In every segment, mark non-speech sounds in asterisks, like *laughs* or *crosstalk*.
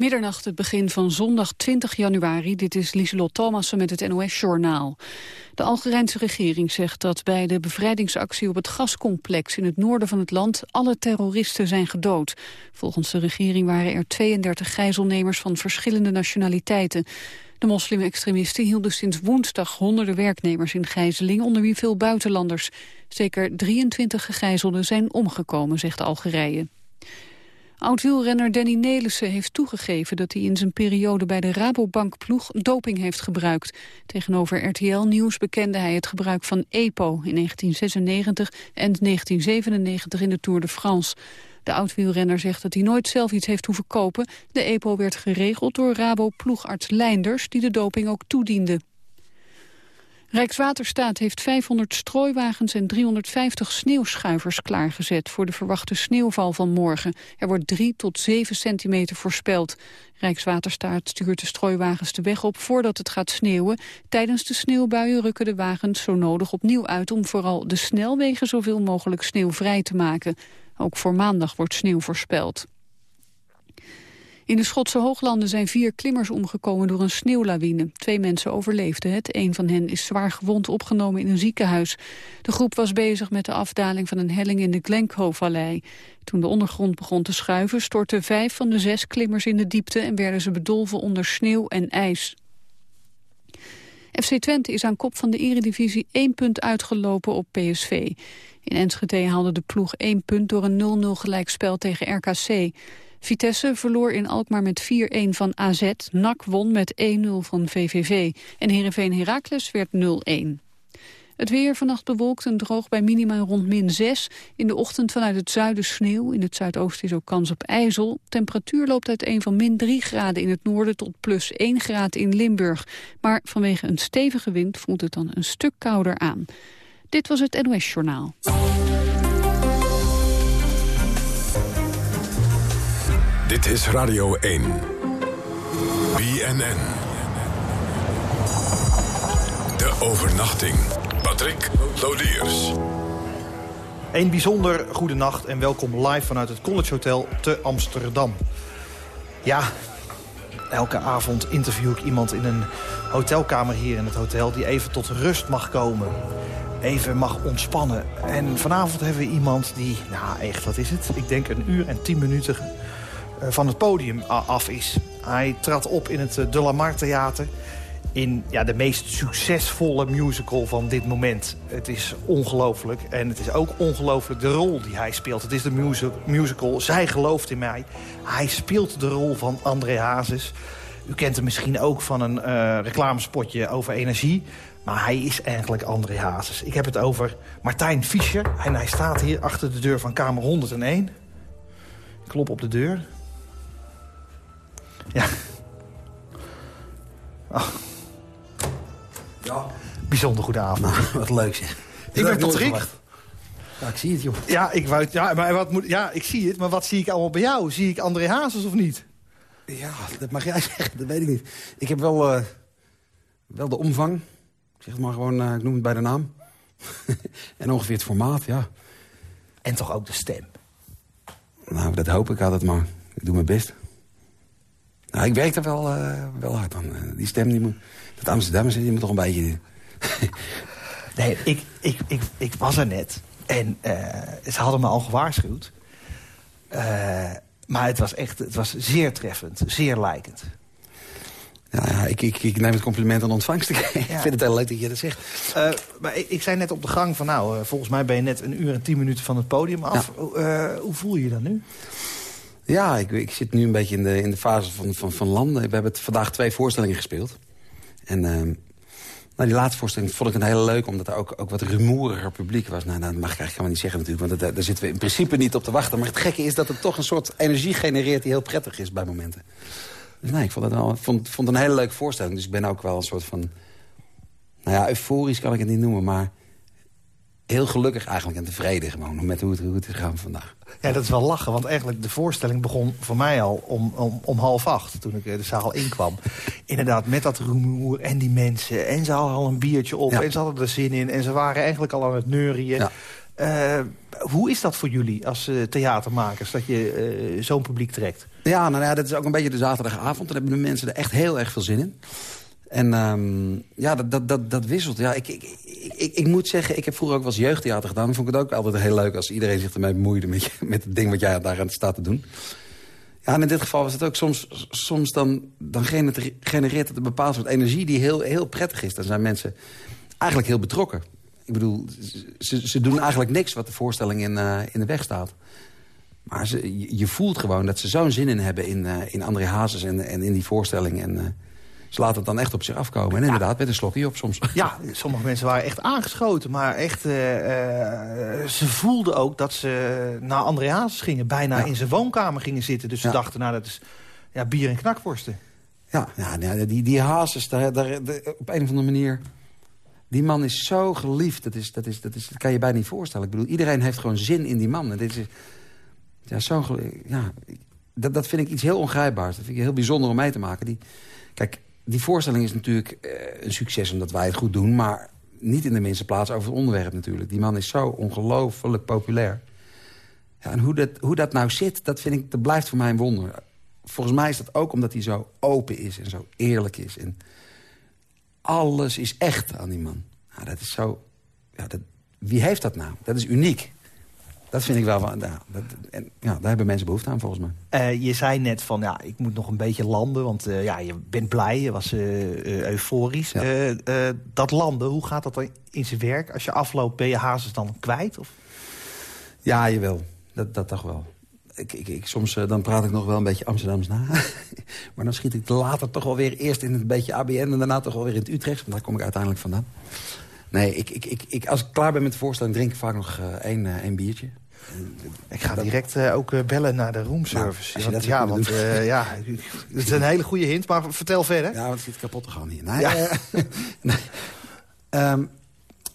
Middernacht, het begin van zondag 20 januari. Dit is Lieselot Thomassen met het NOS-journaal. De Algerijnse regering zegt dat bij de bevrijdingsactie op het gascomplex in het noorden van het land alle terroristen zijn gedood. Volgens de regering waren er 32 gijzelnemers van verschillende nationaliteiten. De moslim-extremisten hielden sinds woensdag honderden werknemers in gijzeling, onder wie veel buitenlanders. Zeker 23 gegijzelden zijn omgekomen, zegt Algerije. Oud-wielrenner Danny Nelissen heeft toegegeven dat hij in zijn periode bij de Rabobank-ploeg doping heeft gebruikt. Tegenover RTL Nieuws bekende hij het gebruik van EPO in 1996 en 1997 in de Tour de France. De oud-wielrenner zegt dat hij nooit zelf iets heeft hoeven kopen. De EPO werd geregeld door Rabo-ploegarts Leinders, die de doping ook toediende. Rijkswaterstaat heeft 500 strooiwagens en 350 sneeuwschuivers klaargezet voor de verwachte sneeuwval van morgen. Er wordt 3 tot 7 centimeter voorspeld. Rijkswaterstaat stuurt de strooiwagens de weg op voordat het gaat sneeuwen. Tijdens de sneeuwbuien rukken de wagens zo nodig opnieuw uit om vooral de snelwegen zoveel mogelijk sneeuwvrij te maken. Ook voor maandag wordt sneeuw voorspeld. In de Schotse hooglanden zijn vier klimmers omgekomen door een sneeuwlawine. Twee mensen overleefden het. Een van hen is zwaar gewond opgenomen in een ziekenhuis. De groep was bezig met de afdaling van een helling in de Glencoe-vallei. Toen de ondergrond begon te schuiven, stortten vijf van de zes klimmers in de diepte... en werden ze bedolven onder sneeuw en ijs. FC Twente is aan kop van de eredivisie één punt uitgelopen op PSV. In Enschede haalde de ploeg één punt door een 0-0 gelijkspel tegen RKC. Vitesse verloor in Alkmaar met 4-1 van AZ. NAC won met 1-0 van VVV. En Heerenveen Heracles werd 0-1. Het weer vannacht bewolkt en droog bij minima rond min 6. In de ochtend vanuit het zuiden sneeuw. In het zuidoosten is ook kans op ijzel. Temperatuur loopt uiteen van min 3 graden in het noorden tot plus 1 graad in Limburg. Maar vanwege een stevige wind voelt het dan een stuk kouder aan. Dit was het NOS Journaal. Dit is Radio 1. BNN. De overnachting. Patrick Lodiers. Een bijzonder goede nacht en welkom live vanuit het College Hotel te Amsterdam. Ja, elke avond interview ik iemand in een hotelkamer hier in het hotel... die even tot rust mag komen, even mag ontspannen. En vanavond hebben we iemand die, nou echt, wat is het? Ik denk een uur en tien minuten van het podium af is. Hij trad op in het eh, De La Mar Theater in ja, de meest succesvolle musical van dit moment. Het is ongelooflijk. En het is ook ongelooflijk de rol die hij speelt. Het is de musical Zij gelooft in mij. Hij speelt de rol van André Hazes. U kent hem misschien ook van een uh, reclamespotje over energie. Maar hij is eigenlijk André Hazes. Ik heb het over Martijn Fischer. En hij staat hier achter de deur van kamer 101. klop op de deur. Ja. Oh. Ja. Bijzonder goede avond. Nou, *laughs* wat leuk zeg. Ik ben Patrick. Ja, ik zie het, joh. Ja, ik, wou, ja, maar wat moet, ja, ik zie het, maar wat zie ik allemaal bij jou? Zie ik André Hazes of niet? Ja, dat mag jij *laughs* zeggen, dat weet ik niet. Ik heb wel, uh, wel de omvang. Ik zeg het maar gewoon, uh, ik noem het bij de naam. *laughs* en ongeveer het formaat, ja. En toch ook de stem? Nou, dat hoop ik altijd maar. Ik doe mijn best. Nou, ik werk er wel, uh, wel hard aan. Eh, die stem, die moet, dat Amsterdam die moet toch een beetje... *laughs* nee, ik, ik, ik, ik was er net. En uh, ze hadden me al gewaarschuwd. maar het was echt het was zeer treffend, zeer lijkend. Ja, ja ik, ik, ik, neem het compliment aan ontvangst. *laughs* ik vind het heel leuk dat je dat zegt. Uh, maar ik, ik, zei net op de gang van... nou, volgens mij ben je net een uur en tien minuten van het podium af. Hoe voel je je dan nu? Ja, ik, ik, zit nu een beetje in de, in de fase van, van, van landen. We hebben vandaag twee voorstellingen gespeeld. En uh, nou, die laatste voorstelling vond ik een hele leuk... omdat er ook, ook wat rumoeriger publiek was. Nou, nou, dat mag ik eigenlijk helemaal niet zeggen natuurlijk... want dat, daar zitten we in principe niet op te wachten. Maar het gekke is dat het toch een soort energie genereert... die heel prettig is bij momenten. Dus nee, ik vond het, wel, vond, vond een hele leuke voorstelling. Dus ik ben ook wel een soort van... Nou ja, euforisch kan ik het niet noemen, maar heel gelukkig eigenlijk en tevreden gewoon met hoe het, hoe het is gegaan vandaag. Ja, dat is wel lachen, want eigenlijk de voorstelling begon voor mij al om, om, om half acht... toen ik de zaal inkwam. *laughs* Inderdaad, met dat rumoer en die mensen. En ze hadden al een biertje op en ze hadden er zin in. En ze waren eigenlijk al aan het neurien. Ja. Uh, hoe is dat voor jullie als uh, theatermakers, dat je uh, zo'n publiek trekt? Ja, nou ja, dat is ook een beetje de zaterdagavond. Dan hebben de mensen er echt heel erg veel zin in. En um, ja, dat, dat, dat, dat wisselt. Ja, ik, ik, ik, ik, moet zeggen, ik heb vroeger ook wel eens jeugdtheater gedaan. Dan vond ik het ook altijd heel leuk als iedereen zich ermee bemoeide... met, met het ding wat jij daar aan staat te doen. Ja, en in dit geval was het ook soms, soms dan, dan genereert het een bepaald soort energie... die heel, heel prettig is. Dan zijn mensen eigenlijk heel betrokken. Ik bedoel, ze, ze doen eigenlijk niks wat de voorstelling in, uh, in de weg staat. Maar je voelt gewoon dat ze zo'n zin in hebben in, uh, in André Hazes en, en in die voorstelling. En uh, ze laten het dan echt op zich afkomen. En inderdaad, met een slokje op soms. Ja, sommige mensen waren echt aangeschoten. Maar echt, ze voelden ook dat ze naar André Hazes gingen. Bijna in zijn woonkamer gingen zitten. Dus ze dachten, nou, dat is ja, bier en knakworsten. Ja, ja die, die Hazes, daar, daar, op een of andere manier... Die man is zo geliefd, dat, is, dat, is, dat, is, dat kan je bijna niet voorstellen. Ik bedoel, iedereen heeft gewoon zin in die man. En dit is, ja, zo, ja, dat, dat vind ik iets heel ongrijpbaars. Dat vind ik heel bijzonder om mee te maken. Die, kijk, die voorstelling is natuurlijk uh, een succes omdat wij het goed doen... maar niet in de minste plaats over het onderwerp natuurlijk. Die man is zo ongelooflijk populair. Ja, en hoe dat, hoe dat nou zit, dat, vind ik, dat blijft voor mij een wonder. Volgens mij is dat ook omdat hij zo open is en zo eerlijk is... En, alles is echt aan die man. Nou, dat is zo... Ja, dat, wie heeft dat nou? Dat is uniek. Dat vind ik wel... Nou, dat, en, ja, daar hebben mensen behoefte aan, volgens mij. Uh, je zei net van, ja, ik moet nog een beetje landen. Want uh, ja, je bent blij, je was uh, euforisch. Ja. dat landen, hoe gaat dat dan in zijn werk? Als je afloopt, ben je hazes dan kwijt? Of? Ja, jawel. Dat, dat toch wel ik, ik, ik, soms dan praat ik nog wel een beetje Amsterdams na. *laughs* maar dan schiet ik later toch wel weer eerst in een beetje ABN... en daarna toch wel weer in het Utrecht. Want daar kom ik uiteindelijk vandaan. Nee, ik, ik, ik, ik, als ik klaar ben met de voorstelling... drink ik vaak nog één, één biertje. Ik ga direct ook bellen naar de roomservice. Nou, want, ja, want ja, het is een hele goede hint, maar vertel verder. Ja, want het zit kapot te gaan hier. Nee, ja. *laughs* nee. Um,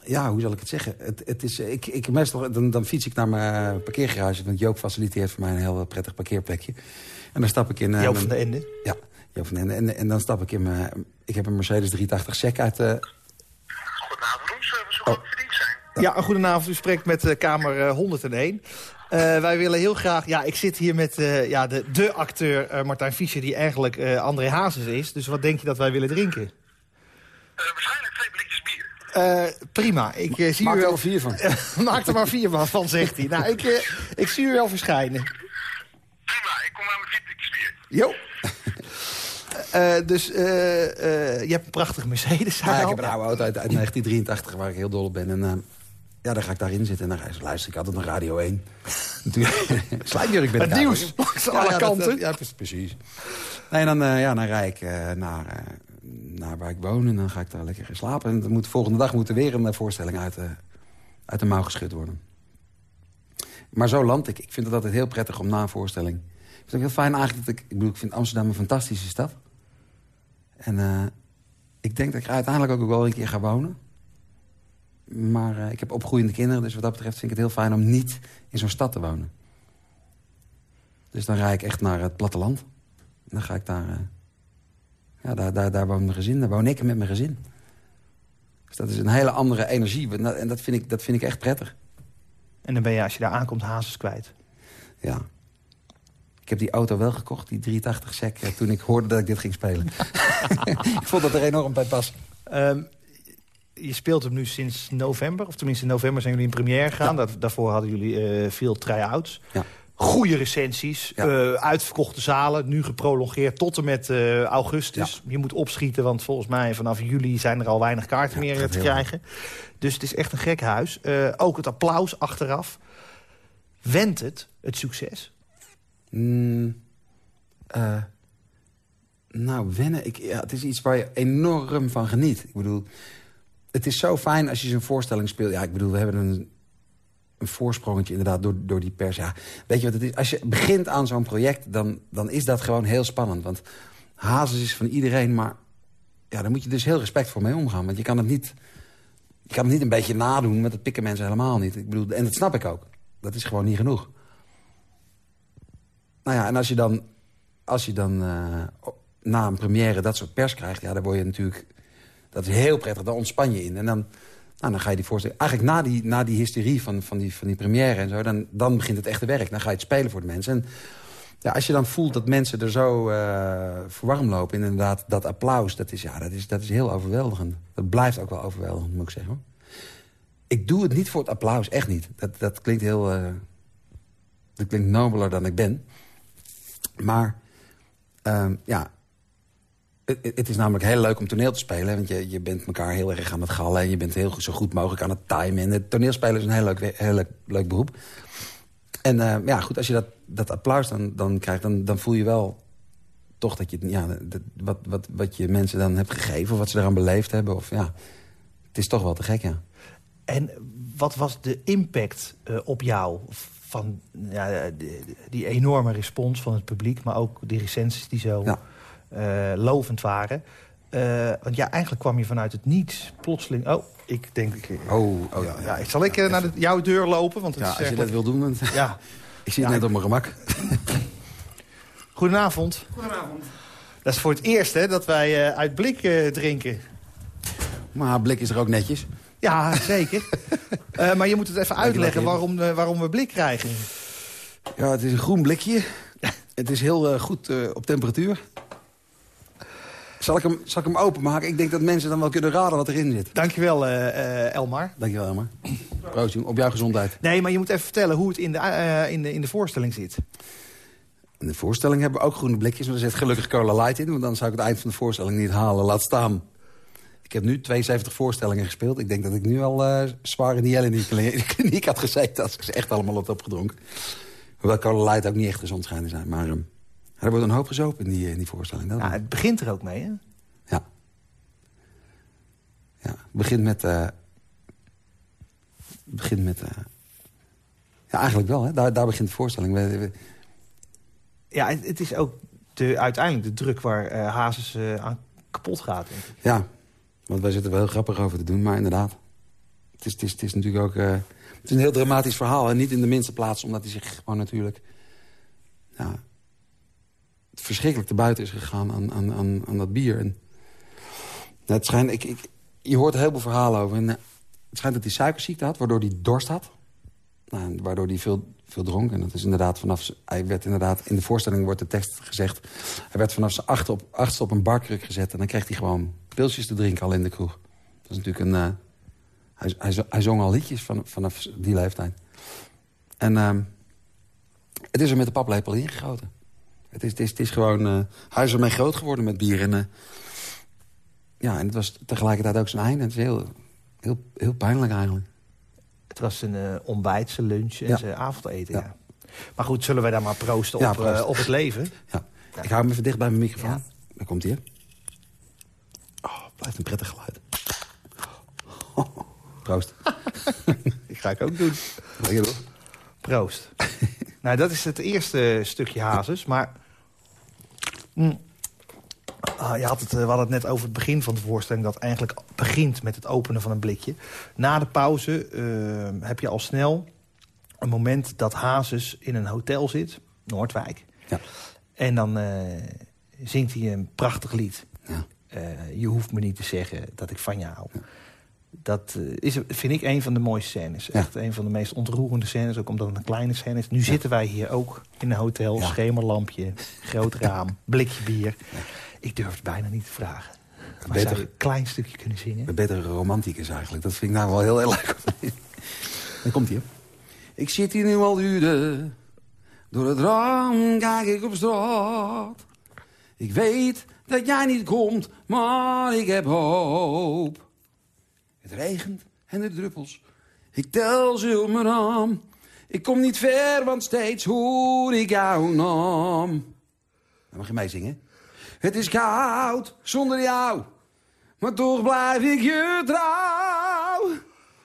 ja, hoe zal ik het zeggen? Het, het is, ik, ik, meestal, dan, dan fiets ik naar mijn parkeergarage. Want Joop faciliteert voor mij een heel prettig parkeerplekje. En dan stap ik in... Uh, Joop van de Ende? Ja, Joop van de Ende. En, en dan stap ik in mijn... Ik heb een Mercedes 380 SEC uit... Uh... Goedenavond, roomservice. Hoe oh. Ja, goedenavond. U spreekt met uh, kamer 101. wij willen heel graag... Ja, ik zit hier met ja, de, de acteur Martijn Fischer... die eigenlijk André Hazes is. Dus wat denk je dat wij willen drinken? waarschijnlijk twee blikjes bier. Uh, prima. Ik uh, zie Maak u wel vier van. *laughs* Maak er maar vier van, zegt hij. Nou, ik, uh, ik zie u wel verschijnen. Prima, ik kom aan mijn fietsjes weer. Jo. *laughs* dus je hebt een prachtige Mercedes. Ja, ik heb een oude auto uit, uit 1983 waar ik heel dol op ben. En ja, dan ga ik daarin zitten en dan luister ik altijd naar Radio 1. Slijmjurk *laughs* ben ik Het nieuws, langs alle ja, kanten. Dat, ja, precies. Nee, dan, ja, dan rijd ik naar naar waar ik woon. En dan ga ik daar lekker slapen. En de moet, volgende dag moet er weer een voorstelling uit de, uit de mouw geschud worden. Maar zo land ik. Ik vind het altijd heel prettig om na een voorstelling... Ik vind het heel fijn eigenlijk dat ik... Ik bedoel, ik vind Amsterdam een fantastische stad. En ik denk dat ik er uiteindelijk ook wel een keer ga wonen. Maar uh, ik heb opgroeiende kinderen, dus wat dat betreft vind ik het heel fijn om niet in zo'n stad te wonen. Dus dan rijd ik echt naar het platteland. En dan ga ik daar... Uh, ja, daar, daar, daar woont mijn gezin, daar woon ik met mijn gezin. Dus dat is een hele andere energie. En dat vind ik, dat vind ik echt prettig. En dan ben je, als je daar aankomt, hazes kwijt. Ja. Ik heb die auto wel gekocht, die 380 sec, eh, toen ik hoorde dat ik dit ging spelen. *laughs* ik vond dat er enorm bij pas. Um, je speelt hem nu sinds november, of tenminste in november zijn jullie in première gegaan. Daarvoor hadden jullie uh, veel try-outs. Ja goede recensies. Ja. Uh, uitverkochte zalen, nu geprolongeerd tot en met uh, augustus. Je moet opschieten, want volgens mij vanaf juli zijn er al weinig kaarten meer te krijgen. Dus het is echt een gek huis. Ook het applaus achteraf. Wendt het, het succes? Mm, nou, wennen. Ik, ja, het is iets waar je enorm van geniet. Ik bedoel, het is zo fijn als je zo'n voorstelling speelt. Ja, ik bedoel, we hebben een een voorsprongetje inderdaad door, door die pers. Ja, weet je wat het is? Als je begint aan zo'n project, dan, dan is dat gewoon heel spannend. Want Hazes is van iedereen, maar ja, daar moet je dus heel respectvol mee omgaan. Want je kan het niet, je kan het niet een beetje nadoen, met dat pikken mensen helemaal niet. Ik bedoel, en dat snap ik ook. Dat is gewoon niet genoeg. Nou ja, en als je dan, als je dan uh, na een première dat soort pers krijgt... ja, dan word je natuurlijk... Dat is heel prettig, dan ontspan je in. En dan Nou, dan ga je die voorstelling... Eigenlijk na die, na die hysterie van, van, die, van die première en zo... Dan, dan begint het echte werk. Dan ga je het spelen voor de mensen. En ja, als je dan voelt dat mensen er zo uh, lopen... inderdaad, dat applaus, dat is, ja, dat, is, dat is heel overweldigend. Dat blijft ook wel overweldigend, moet ik zeggen. Ik doe het niet voor het applaus, echt niet. Dat, dat klinkt heel... Uh, dat klinkt nobeler dan ik ben. Maar um, ja, het, is namelijk heel leuk om toneel te spelen. Want je, je bent elkaar heel erg aan het gallen. En je bent heel zo goed mogelijk aan het timen. En het toneelspelen is een heel leuk, heel leuk, leuk beroep. En uh, ja, goed, als je dat, dat applaus dan, dan krijgt... Dan, dan voel je wel toch dat je... Ja, dat, wat, wat, wat je mensen dan hebt gegeven... of wat ze eraan beleefd hebben. Of, ja, het is toch wel te gek, ja. En wat was de impact uh, op jou van ja, die, die, enorme respons van het publiek... maar ook die recensies die zo ja. Uh, lovend waren... Uh, want ja, eigenlijk kwam je vanuit het niets plotseling... Oh, ik denk... Ik, oh, oh ja, ja. Zal ik naar de, jouw deur lopen? Want het ja, is, als je dat wil doen, dan... Ja. *laughs* ik zit net op mijn gemak. *laughs* Goedenavond. Goedenavond. Dat is voor het eerst hè, dat wij uh, uit blik drinken. Maar blik is er ook netjes. Ja, zeker. uh, *laughs* maar je moet het even uitleggen waarom, uh, waarom we blik krijgen. Ja, het is een groen blikje. Het is heel uh, goed op temperatuur. Zal ik, hem, zal ik hem openmaken? Ik denk dat mensen dan wel kunnen raden wat erin zit. Dankjewel, Elmar. Dankjewel, Elmar. Proost, op jouw gezondheid. Nee, maar je moet even vertellen hoe het in de, in de, in de voorstelling zit. In de voorstelling hebben we ook groene blikjes. Maar er zit gelukkig Cola Light in. Want dan zou ik het eind van de voorstelling niet halen. Laat staan ik heb nu 72 voorstellingen gespeeld. Ik denk dat ik nu al uh, zwaar in die in die *laughs* kliniek had gezeten... als ik ze echt allemaal had opgedronken. Hoewel Cola Light ook niet echt gezond schijnen zijn. Maar um, er wordt een hoop gezopen in die, in die voorstelling. Dat ja, het begint er ook mee, hè? Ja. Ja, het begint met... Uh, het begint met... Uh, ja, eigenlijk wel, hè? Daar, daar begint de voorstelling. Ja, het, het, is ook de, uiteindelijk de druk waar uh, Hazes aan kapot gaat. Denk ik. Ja, want wij zitten wel heel grappig over te doen, maar inderdaad. Het is, het is, het is natuurlijk ook... Uh, het is een heel dramatisch verhaal. En niet in de minste plaats, omdat hij zich gewoon natuurlijk... Ja, verschrikkelijk te buiten is gegaan aan, aan, aan, aan dat bier. En, het schijnt, ik, ik, je hoort een heleboel verhalen over. En, uh, het schijnt dat hij suikerziekte had, waardoor hij dorst had. Nou, waardoor hij veel, veel dronk. En dat is inderdaad vanaf... Hij werd inderdaad... In de voorstelling wordt de tekst gezegd... Hij werd vanaf zijn achtste op, achtste op een barkruk gezet. En dan kreeg hij gewoon pilsjes te drinken al in de kroeg. Dat is natuurlijk een... Uh, hij, hij, hij, zong al liedjes van, vanaf die leeftijd. En uh, het is er met de paplepel ingegoten. Het is, het is, het is gewoon... Uh, hij is ermee groot geworden met bier. En, uh, ja, en het was tegelijkertijd ook zijn einde. Het is heel, heel, heel pijnlijk eigenlijk. Het was een uh, ontbijt, zijn lunch en ja. zijn avondeten. Ja. ja. Maar goed, zullen wij daar maar proosten ja, op, proost. op het leven? Ja. Ik hou hem even dicht bij mijn microfoon. Daar komt hij. Oh, blijft een prettig geluid. Oh, *laughs* proost. *laughs* ik ga ik ook doen. Proost. nou, dat is het eerste stukje hazes. Maar mm, uh, je had het, we hadden het net over het begin van de voorstelling... dat eigenlijk begint met het openen van een blikje. Na de pauze uh, heb je al snel een moment dat Hazes in een hotel zit. Noordwijk. Ja. En dan uh, zingt hij een prachtig lied. Ja. je hoeft me niet te zeggen dat ik van je hou. Ja. Dat is, vind ik een van de mooiste scènes. Echt ja. een van de meest ontroerende scènes. Ook omdat het een kleine scène is. Nu zitten wij hier ook in een hotel. Schemerlampje, groot *laughs* raam, blikje bier. Ik durf het bijna niet te vragen. Maar beter, zou je een klein stukje kunnen zingen? Een betere romanticus eigenlijk. Dat vind ik nou wel heel erg leuk. Dan komt hij. Ik zit hier nu al uren. Door het raam kijk ik op straat. Ik weet dat jij niet komt, maar ik heb hoop. Het regent en de druppels. Ik tel ze op mijn raam. Ik kom niet ver, want steeds hoor ik jouw naam. Dan mag je meezingen. Het is koud zonder jou, maar toch blijf ik je trouw.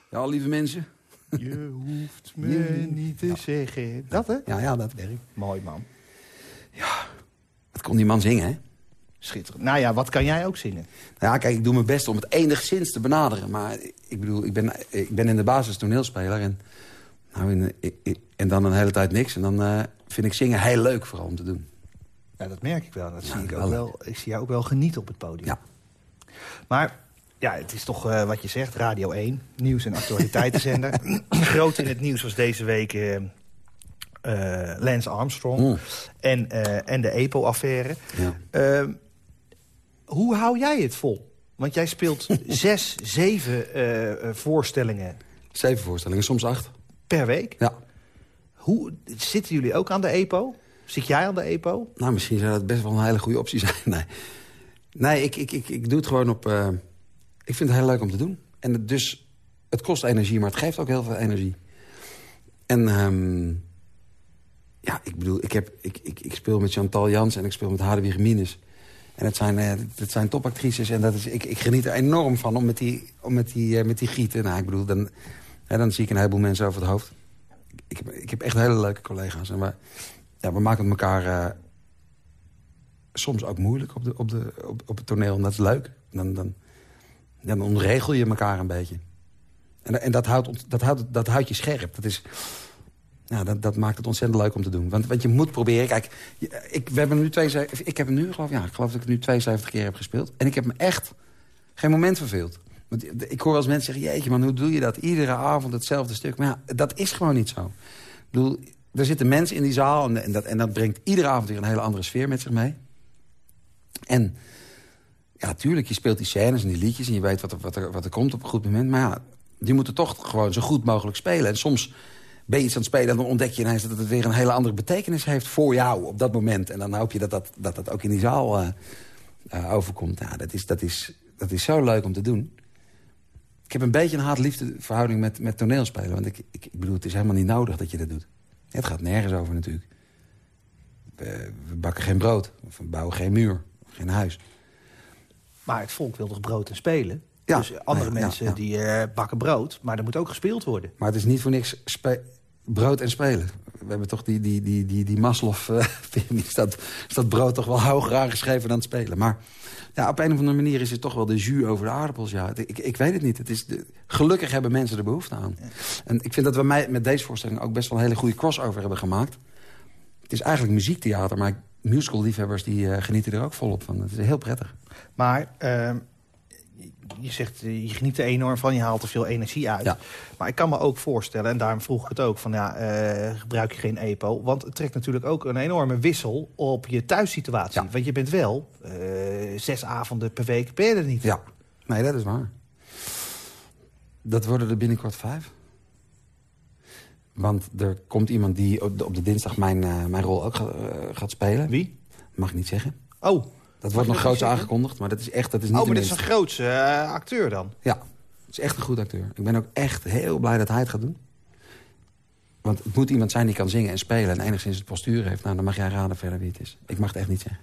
Ja, lieve mensen. Je hoeft me niet te ja. zeggen. Dat, hè? Ja, ja, dat werkt. Mooi, man. Ja, wat kon die man zingen, hè? Schitterend. Nou ja, wat kan jij ook zingen? Nou ja, kijk, ik doe mijn best om het enigszins te benaderen. Maar ik bedoel, ik ben, ik ben in de basis toneelspeler. En, nou, in, in, en dan een hele tijd niks. En dan uh, vind ik zingen heel leuk vooral om te doen. Ja, dat merk ik wel. Dat ja, zie ik, ook wel, ik zie jou ook wel genieten op het podium. Ja. Maar Ja, het is toch uh, wat je zegt, Radio 1, nieuws- en actualiteitenzender. *coughs* Groot in het nieuws was deze week uh, uh, Lance Armstrong Mm. en, en de EPO-affaire. Ja. Hoe hou jij het vol? Want jij speelt *laughs* zes, zeven eh, voorstellingen Zeven voorstellingen, soms acht. per week. Ja. Hoe, zitten jullie ook aan de EPO? Zit jij aan de EPO? Nou, misschien zou dat best wel een hele goede optie *laughs* zijn. Nee, nee ik, ik, ik, ik doe het gewoon op... eh, ik vind het heel leuk om te doen. En het, dus, het kost energie, maar het geeft ook heel veel energie. En ehm, ja, ik bedoel, ik, heb, ik, ik, ik speel met Chantal Jans en ik speel met Hadewig Minus. En het zijn, eh, het zijn topactrices en dat is, ik, ik geniet er enorm van om met die, om met die, eh, met die gieten. Nou, ik bedoel, dan, hè, dan zie ik een heleboel mensen over het hoofd. Ik heb, ik heb echt hele leuke collega's. En we, ja, we maken het elkaar eh, soms ook moeilijk op, de, op, de, op, op het toneel. En dat is leuk. Dan, dan, dan ontregel je elkaar een beetje. En, en dat, houdt, dat, houdt, dat houdt je scherp. Dat, is, ja, dat, dat maakt het ontzettend leuk om te doen. Want, want je moet proberen... Kijk, ik, we hebben nu twee, ik heb hem nu, geloof, ja, ik geloof dat ik het nu 72 keer heb gespeeld. En ik heb me echt geen moment verveeld. Want ik hoor wel eens mensen zeggen... jeetje man, hoe doe je dat? Iedere avond hetzelfde stuk. Maar ja, dat is gewoon niet zo. Ik bedoel, er zitten mensen in die zaal... en, en, dat, en dat brengt iedere avond weer een hele andere sfeer met zich mee. En ja, natuurlijk, je speelt die scènes en die liedjes... en je weet wat er, wat, er, wat er komt op een goed moment. Maar ja, die moeten toch gewoon zo goed mogelijk spelen. En soms ben je iets aan het spelen en dan ontdek je ineens... dat het weer een hele andere betekenis heeft voor jou op dat moment. En dan hoop je dat dat, dat, dat ook in die zaal eh, eh, overkomt. Ja, dat is, dat, is, dat is zo leuk om te doen. Ik heb een beetje een haat-liefde verhouding met, met toneelspelen. Want ik, ik, bedoel, het is helemaal niet nodig dat je dat doet. Het gaat nergens over natuurlijk. We, we bakken geen brood. Of we bouwen geen muur. Geen huis. Maar het volk wil toch brood en spelen? Ja. Dus andere mensen ja. die eh, bakken brood, maar er moet ook gespeeld worden. Maar het is niet voor niks brood en spelen. We hebben toch die, die, die, die, die Maslow-pyramide. *laughs* staat, staat brood toch wel *laughs* hoger aangeschreven dan het spelen. Maar ja, op een of andere manier is het toch wel de jus over de aardappels. Ja. Ik, ik weet het niet. Het is de, gelukkig hebben mensen er behoefte aan. En ik vind dat we mij, met deze voorstelling ook best wel een hele goede crossover hebben gemaakt. Het is eigenlijk muziektheater, maar musical-liefhebbers die eh, genieten er ook volop van. Het is heel prettig. Maar ehm, je zegt, eh, je geniet er enorm van, je haalt er veel energie uit. Ja. Maar ik kan me ook voorstellen, en daarom vroeg ik het ook... van ja, eh, gebruik je geen EPO? Want het trekt natuurlijk ook een enorme wissel op je thuissituatie. Ja. Want je bent wel eh, zes avonden per week, ben je er niet? Ja, nee, dat is waar. Dat worden er binnenkort vijf. Want er komt iemand die op de, op de dinsdag mijn, mijn rol ook ga- eh, gaat spelen. Wie? Mag ik niet zeggen. Oh, Dat wordt nog groots zeggen? aangekondigd, maar dat is echt dat is niet oh maar dit is een grootse eh, acteur dan. Ja, het is echt een goed acteur. Ik ben ook echt heel blij dat hij het gaat doen. Want het moet iemand zijn die kan zingen en spelen... en enigszins het postuur heeft. Nou, dan mag jij raden verder wie het is. Ik mag het echt niet zeggen.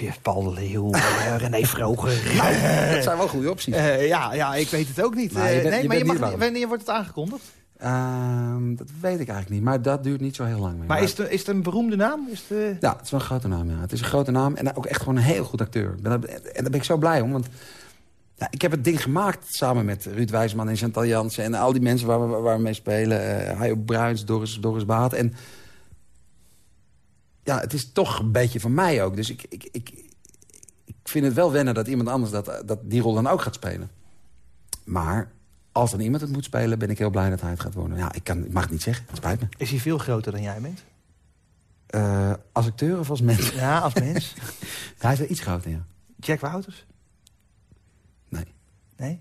Ja, Paul de Leeuw, eh, René Vroger. *laughs* dat zijn wel goede opties. Ja, ja, ik weet het ook niet. Bent- nee, maar je mag, wanneer wordt het aangekondigd? Ehm, dat weet ik eigenlijk niet. Maar dat duurt niet zo heel lang meer. Maar is het, is het een beroemde naam? Is het, eh, Ja, het is wel een grote naam, ja. Het is een grote naam en ook echt gewoon een heel goed acteur. En daar ben ik zo blij om, want... Ja, ik heb het ding gemaakt samen met Ruud Wijsman en Chantal Jansen... en al die mensen waar we, waar we mee spelen. Uh, Bruins, Doris, Doris Baat. En ja, het is toch een beetje van mij ook. Dus ik, ik, ik, ik vind het wel wennen dat iemand anders dat, dat die rol dan ook gaat spelen. Maar als dan iemand het moet spelen, ben ik heel blij dat hij het gaat worden. Ja, ik, kan, ik mag het niet zeggen, het spijt me. is hij veel groter dan jij bent? Eh, als acteur of als mens? *laughs* Ja, als mens. *laughs* hij is wel iets groter, ja. Jack Wouters? Nee. Nee?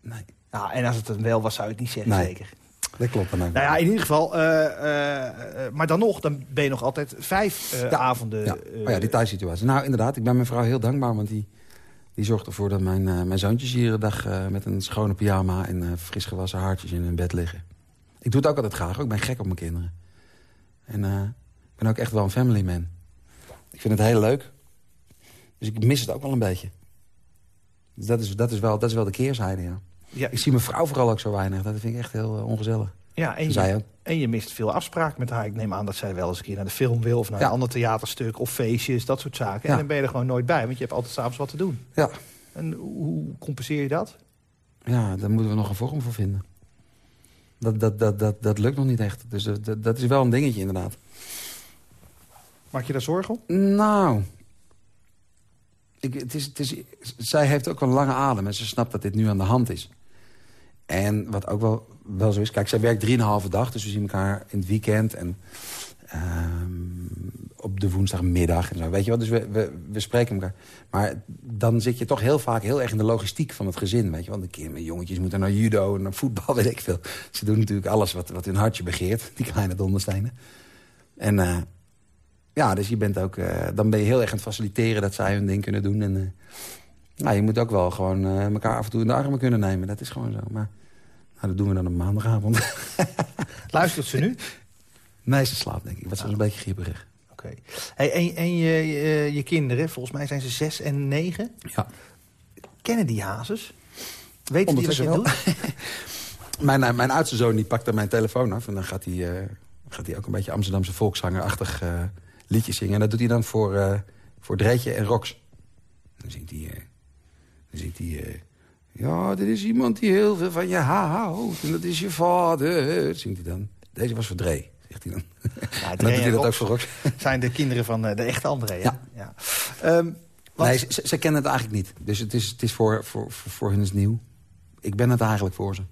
Nee, Nou, en als het een wel was, zou ik het niet zeggen, Nee. zeker. dat klopt dan. Nou ja, in ieder geval. eh, eh, maar dan nog, dan ben je nog altijd vijf Ja. avonden. ja. Oh ja, die thuissituatie. Nou, inderdaad, ik ben mijn vrouw heel dankbaar... want die, die zorgt ervoor dat mijn, eh, mijn zoontjes hier een dag... eh, met een schone pyjama en eh, fris gewassen haartjes in hun bed liggen. Ik doe het ook altijd graag. hoor. Ik ben gek op mijn kinderen. En ik ben ook echt wel een family man. Ik vind het heel leuk. Dus ik mis het ook wel een beetje. Dus dat is, dat is, wel, dat is wel de keerzijde, ja. ja, Ik zie mijn vrouw vooral ook zo weinig. Dat vind ik echt heel ongezellig. Ja, en, je, ook. en je mist veel afspraken met haar. Ik neem aan dat zij wel eens een keer naar de film wil... of naar Ja. een ander theaterstuk of feestjes, dat soort zaken. En dan ben je er gewoon nooit bij, want je hebt altijd s'avonds wat te doen. Ja. En hoe compenseer je dat? Ja, daar moeten we nog een vorm voor vinden. Dat, dat, dat, dat, dat lukt nog niet echt. Dus dat, dat, dat is wel een dingetje inderdaad. Maak je daar zorgen om? Nou, ik, het is, het is, zij heeft ook een lange adem en ze snapt dat dit nu aan de hand is. En wat ook wel, wel zo is... Kijk, zij werkt drieënhalve dag, dus we zien elkaar in het weekend... en ehm, op de woensdagmiddag en zo. Weet je wat? Dus we, we, spreken elkaar. Maar dan zit je toch heel vaak heel erg in de logistiek van het gezin. Weet je? Want de kinderen, jongetjes moeten naar judo, naar voetbal, *laughs* weet ik veel. Ze doen natuurlijk alles wat, wat hun hartje begeert, die kleine donderstenen. En uh, ja, dus je bent ook, uh, dan ben je heel erg aan het faciliteren dat zij hun ding kunnen doen. En uh, nou, je moet ook wel gewoon elkaar af en toe in de armen kunnen nemen. Dat is gewoon zo. Maar nou, dat doen we dan op maandagavond. *laughs* Luistert ze nu? Nee, ze slaapt denk ik. Wat is een beetje grieperig. Oké. Hey, en en je, je, je, kinderen, volgens mij zijn ze zes en negen. Ja. Kennen die hazes? Weten die wat je doet? *laughs* mijn, eh, mijn oudste zoon die pakt dan mijn telefoon af. En dan gaat hij, uh, gaat hij ook een beetje Amsterdamse volkszangerachtig uh, liedjes zingen. En dat doet hij dan voor, uh, voor Dreetje en Rox. Dan zingt hij... dan zingt hij... ja, dit is iemand die heel veel van je houdt. En dat is je vader. Zingt hij dan. Deze was voor Dree zegt hij dan. Ja, dan doet hij dat ook voor Rox. zijn de kinderen van de echte André. Ja. ja. Um, nee, ze, ze, kennen het eigenlijk niet. Dus het is, het is voor, voor, voor, voor hen is nieuw. Ik ben het eigenlijk voor ze.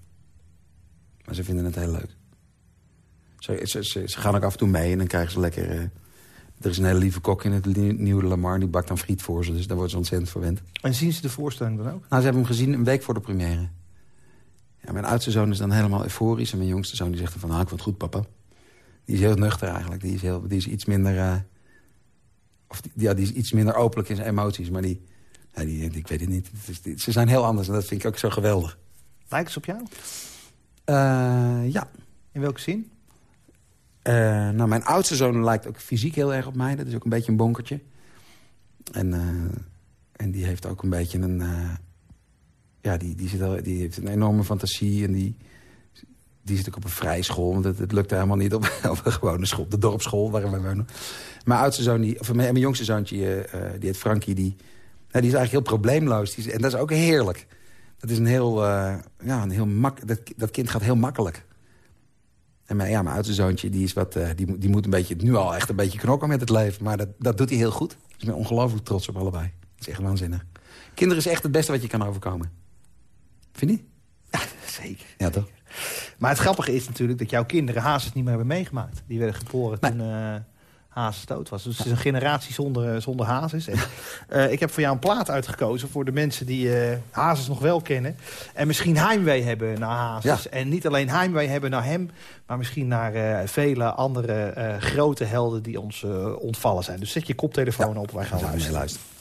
Maar ze vinden het heel leuk. Ze, ze, ze, ze gaan ook af en toe mee en dan krijgen ze lekker... Er is een hele lieve kok in het nieuwe Lamar. Die bakt dan friet voor ze, dus daar wordt ze ontzettend verwend. En zien ze de voorstelling dan ook? Nou, ze hebben hem gezien een week voor de première. Ja, mijn oudste zoon is dan helemaal euforisch. En mijn jongste zoon die zegt dan van... Ah, ik vond het goed, papa. Die is heel nuchter eigenlijk. Die is, heel, die is iets minder... Uh, of die, ja, die is iets minder openlijk in zijn emoties. Maar die, die, ik weet het niet. Het ze zijn heel anders en dat vind ik ook zo geweldig. Lijkt ze op jou? Uh, ja. In welke zin? Uh, nou, mijn oudste zoon lijkt ook fysiek heel erg op mij. Dat is ook een beetje een bonkertje. En, en die heeft ook een beetje een... ja, die, die, zit al, die heeft een enorme fantasie en die die zit ook op een vrije school. Want het, het lukte helemaal niet op, *laughs* op, een gewone school. De dorpsschool waar we wonen. Mijn oudste zoon, die, of mijn, mijn jongste zoontje, die heet Frankie. Die, nou, die is eigenlijk heel probleemloos. Die is, en dat is ook heerlijk. Dat is een heel, ja, een heel mak dat, dat kind gaat heel makkelijk. En mijn, ja, mijn oudste zoontje, die, is wat, uh, die, die moet een beetje, nu al echt een beetje knokken met het leven. Maar dat, dat doet hij heel goed. Dus ik ben ongelooflijk trots op allebei. Dat is echt waanzinnig. Kinderen is echt het beste wat je kan overkomen. Vind je? Ja, zeker. Ja, toch? Maar het grappige is natuurlijk dat jouw kinderen Hazes niet meer hebben meegemaakt. Die werden geboren nee. toen uh, Hazes dood was. Dus het is een generatie zonder, eh, zonder Hazes. En, uh, ik heb voor jou een plaat uitgekozen voor de mensen die uh, Hazes nog wel kennen. En misschien heimwee hebben naar Hazes. Ja. En niet alleen heimwee hebben naar hem, maar misschien naar vele andere grote helden die ons ontvallen zijn. Dus zet je koptelefoon ja. op, wij gaan luisteren. luisteren.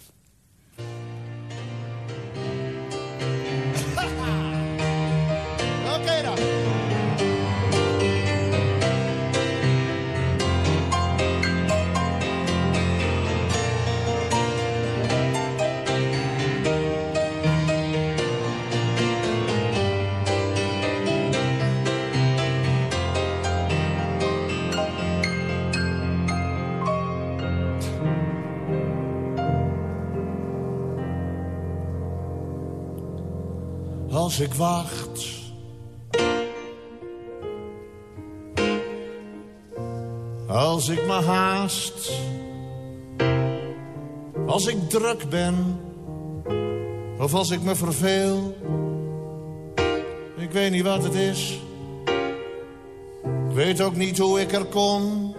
Als ik wacht. Als ik me haast. Als ik druk ben. Of als ik me verveel. Ik weet niet wat het is. Ik weet ook niet hoe ik er kom.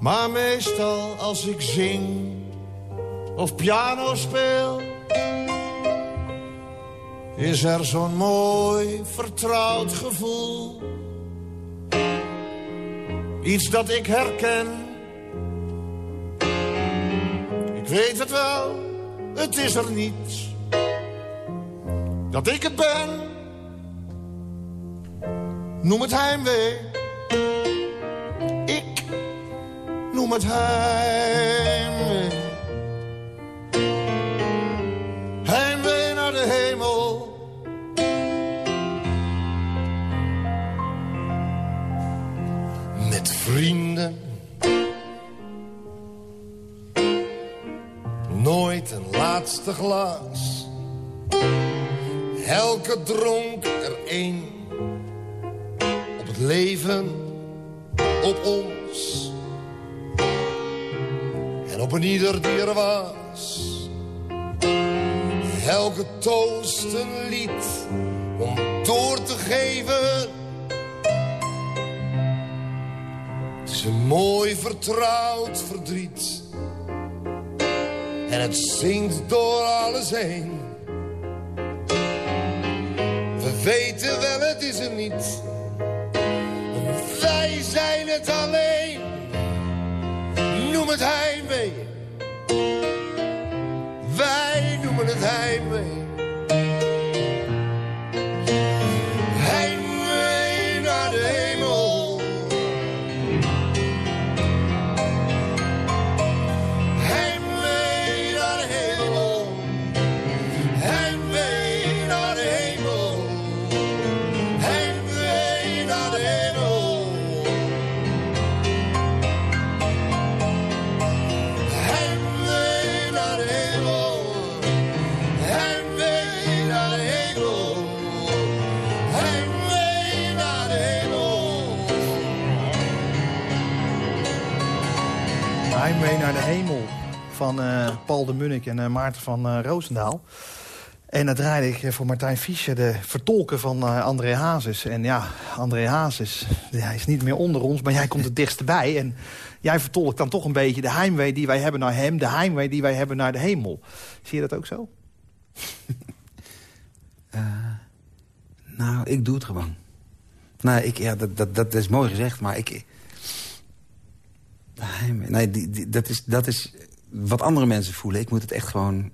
Maar meestal als ik zing of piano speel is er zo'n mooi vertrouwd gevoel. Iets dat ik herken. Ik weet het wel, het is er niets. Dat ik het ben. Noem het heimwee. Ik noem het. Heimwee laatste glas. Elke dronk er één. Op het leven, op ons. En op een ieder die er was. Elke toast een lied om door te geven. Het is een mooi vertrouwd verdriet. En het zingt door alles heen. We weten wel, het is er niet. Wij zijn het alleen. Noem het heimwee. Wij noemen het heimwee. Van eh, Paul de Munnik en eh, Maarten van eh, Roosendaal. En dat draaide ik voor Martijn Fischer, de vertolker van André Hazes. En ja, André Hazes, hij is niet meer onder ons, maar jij komt het dichtst bij. En jij vertolkt dan toch een beetje de heimwee die wij hebben naar hem... de heimwee die wij hebben naar de hemel. Zie je dat ook zo? *laughs* Nou, ik doe het gewoon. Nou, ik, ja, dat, dat, dat is mooi gezegd, maar ik... Nee, nee die, die- dat, is, dat is wat andere mensen voelen. Ik moet het echt gewoon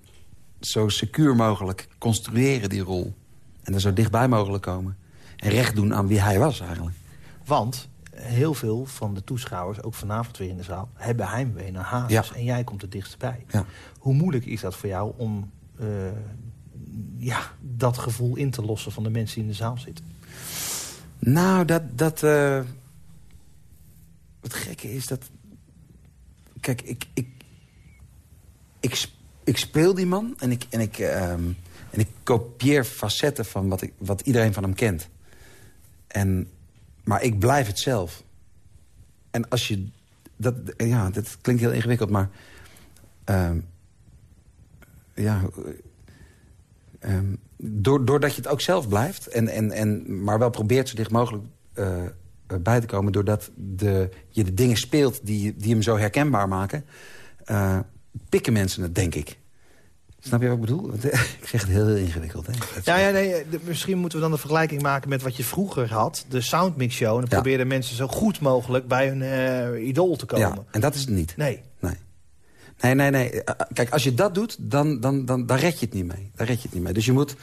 zo secuur mogelijk construeren, die rol. En er zo dichtbij mogelijk komen. En recht doen aan wie hij was, eigenlijk. Want heel veel van de toeschouwers, ook vanavond weer in de zaal... hebben heimwee naar Hazes Ja. en jij komt het dichtst bij. Ja. Hoe moeilijk is dat voor jou om eh, ja, dat gevoel in te lossen... van de mensen die in de zaal zitten? Nou, dat... dat eh, het gekke is dat... Kijk, ik... ik, ik, ik speel die man en ik, en, ik, ehm, en ik kopieer facetten van wat, ik, wat iedereen van hem kent. En, maar ik blijf het zelf. En als je... Dat, ja, dat klinkt heel ingewikkeld, maar... ehm, ja, Ehm, door, doordat je het ook zelf blijft, en, en, en, maar wel probeert zo dicht mogelijk eh, bij te komen... doordat de, je de dingen speelt die, die hem zo herkenbaar maken... eh, pikken mensen het, denk ik. Snap je wat ik bedoel? Eh, *laughs* ik zeg het heel, heel ingewikkeld. Hè? Ja, ja nee, eh, de- misschien moeten we dan de vergelijking maken met wat je vroeger had. De Soundmix Show. En dan Ja. probeerden mensen zo goed mogelijk bij hun eh, idool te komen. ja, en dat is het niet. Nee. Nee. Nee, nee, nee. Kijk, als je dat doet, dan, dan, dan, dan red je het niet mee. Dan red je het niet mee. Dus je moet...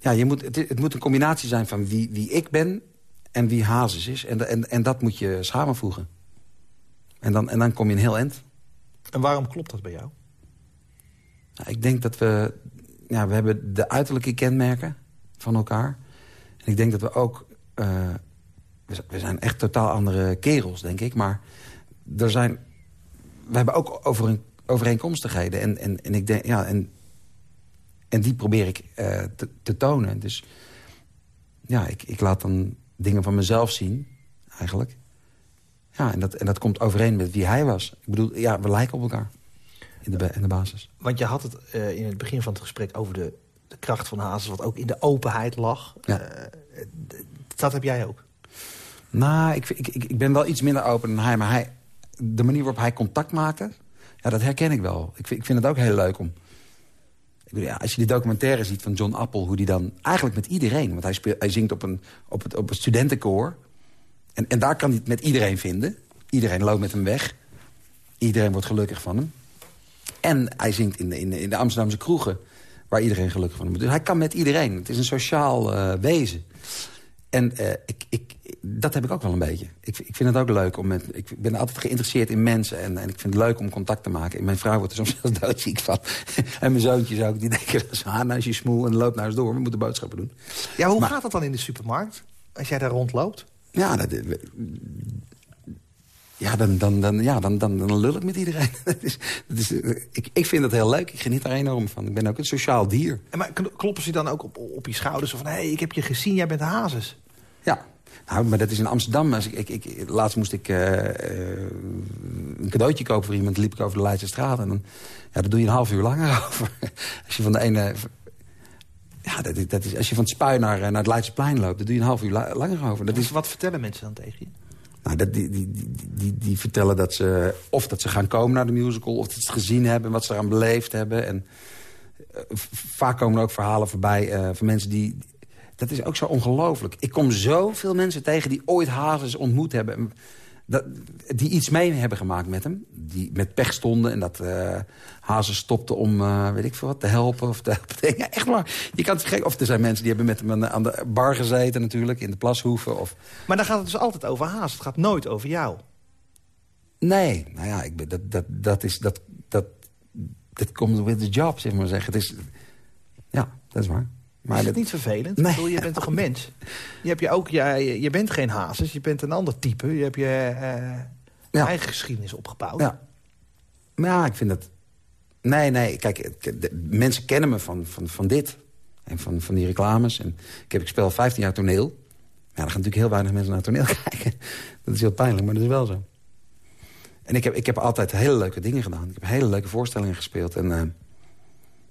Ja, je moet het, het moet een combinatie zijn van wie, wie ik ben en wie Hazes is. En, en, en dat moet je samenvoegen. En dan, en dan kom je een heel eind. En waarom klopt dat bij jou? Nou, ik denk dat we... Ja, we hebben de uiterlijke kenmerken van elkaar. En ik denk dat we ook... eh, we, zijn echt totaal andere kerels, denk ik. Maar er zijn... We hebben ook overeen, overeenkomstigheden. En, en, en ik denk... Ja, en, en die probeer ik eh, te, te tonen. Dus ja, ik, ik laat dan dingen van mezelf zien, eigenlijk. Ja, en dat, en dat komt overeen met wie hij was. Ik bedoel, ja, we lijken op elkaar. In de, in de basis. Want je had het eh, in het begin van het gesprek over de, de kracht van Hazes... wat ook in de openheid lag. Ja. Eh, dat heb jij ook. Nou, ik, ik, ik ben wel iets minder open dan hij. Maar hij, de manier waarop hij contact maakte... Ja, dat herken ik wel. Ik vind, ik vind het ook heel leuk om... Ik bedoel, ja, als je die documentaire ziet van John Appel... hoe die dan eigenlijk met iedereen... want hij, speelt, hij zingt op een, op het, op een studentenkoor... En, en daar kan hij het met iedereen vinden. Iedereen loopt met hem weg. Iedereen wordt gelukkig van hem. En hij zingt in de, in de, in de Amsterdamse kroegen... waar iedereen gelukkig van hem wordt. Dus hij kan met iedereen. Het is een sociaal eh, wezen. En eh, ik, ik, dat heb ik ook wel een beetje. Ik, ik vind het ook leuk om met... Ik ben altijd geïnteresseerd in mensen. En, en ik vind het leuk om contact te maken. En mijn vrouw wordt er soms *laughs* zelfs doodziek van. en mijn zoontjes ook. Die denken, haar, is je smoel en loopt nou eens door. We moeten boodschappen doen. Ja, hoe Maar- gaat dat dan in de supermarkt? Als jij daar rondloopt? Ja, dat, ja, dan, dan, dan, ja dan, dan, dan lul ik met iedereen. *laughs* Dat is, dat is, eh, ik, ik vind het heel leuk. Ik geniet er enorm van. Ik ben ook een sociaal dier. En maar kloppen ze dan ook op, op je schouders? Van, hé, hey, ik heb je gezien, jij bent Hazes. Ja, nou, maar dat is in Amsterdam. Als ik, ik, ik, laatst moest ik eh, eh, een cadeautje kopen voor iemand... liep ik over de Leidse straat. En dan, ja, dat doe je een half uur langer *laughs* over. als je van de ene... Ja, dat, is- dat is, als je van het spui naar, eh, naar het Leidseplein loopt... dan doe je een half uur la- langer over. Dat is, wat vertellen mensen dan tegen je? nou, dat, die, die, die, die, die vertellen dat ze... of dat ze gaan komen naar de musical... of dat ze het gezien hebben, wat ze eraan beleefd hebben. En eh, vaak komen er ook verhalen voorbij eh, van mensen die... Dat is ook zo ongelooflijk. Ik kom zoveel mensen tegen die ooit Hazes ontmoet hebben... Dat, die iets mee hebben gemaakt met hem. Die met pech stonden en dat eh Hazes stopte om, eh, weet ik veel wat, te helpen. Of te. *laughs* Ja, echt waar. Je kan het. Of er zijn mensen die hebben met hem aan de, aan de bar gezeten natuurlijk. In de plashoeven. Of... Maar dan gaat het dus altijd over Haas. Het gaat nooit over jou. Nee, nou ja, ik ben, dat, dat, dat is... Dat, dat, dat komt with the job, zeg maar zeggen. Het is, ja, dat is waar. Maar is dat, niet vervelend? Nee. Ik bedoel, je bent toch een mens? Je, hebt je, ook, je, je bent geen Hazes, je bent een ander type. Je hebt je eh, Ja. eigen geschiedenis opgebouwd. Ja. Maar ja, ik vind dat... Nee, nee, kijk, de- mensen kennen me van, van, van dit. En van, van die reclames. En ik, heb, ik speel 15 jaar toneel. Ja, dan gaan natuurlijk heel weinig mensen naar toneel *laughs* kijken. Dat is heel pijnlijk, maar dat is wel zo. En ik heb, ik heb altijd hele leuke dingen gedaan. Ik heb hele leuke voorstellingen gespeeld. En eh,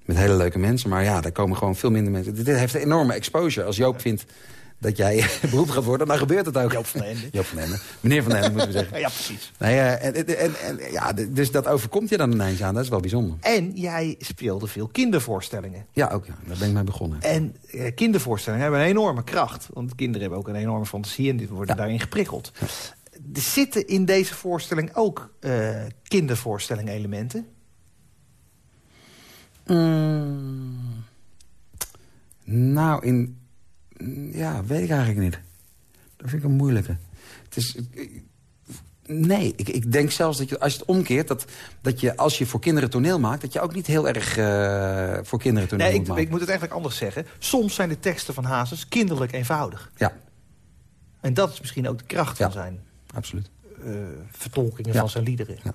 met hele leuke mensen. Maar ja, daar komen gewoon veel minder mensen. Dit heeft een enorme exposure. Als Joop vindt dat jij *laughs* beroep gaat worden, dan gebeurt het ook. Joop van Ende. Joop van den Ende. Meneer van Ende, moeten we zeggen. *laughs* Ja, precies. Nee, eh, en, en, ja, dus dat overkomt je dan ineens aan. Dat is wel bijzonder. En jij speelde veel kindervoorstellingen. Ja, ook. Ja. Daar ben ik mee begonnen. En eh, kindervoorstellingen hebben een enorme kracht. Want kinderen hebben ook een enorme fantasie en die worden Ja. daarin geprikkeld. Er zitten in deze voorstelling ook eh kindervoorstelling elementen. Mm. Nou, in... Ja, weet ik eigenlijk niet. Dat vind ik een moeilijke. Het is... Nee, ik, ik denk zelfs dat je, als je het omkeert... Dat, dat je als je voor kinderen toneel maakt... dat je ook niet heel erg eh, voor kinderen toneel Nee, moet ik, maken. ik moet het eigenlijk anders zeggen. Soms zijn de teksten van Hazes kinderlijk eenvoudig. Ja, En dat is misschien ook de kracht van zijn absoluut. eh, vertolkingen Ja. van zijn liederen. Ja.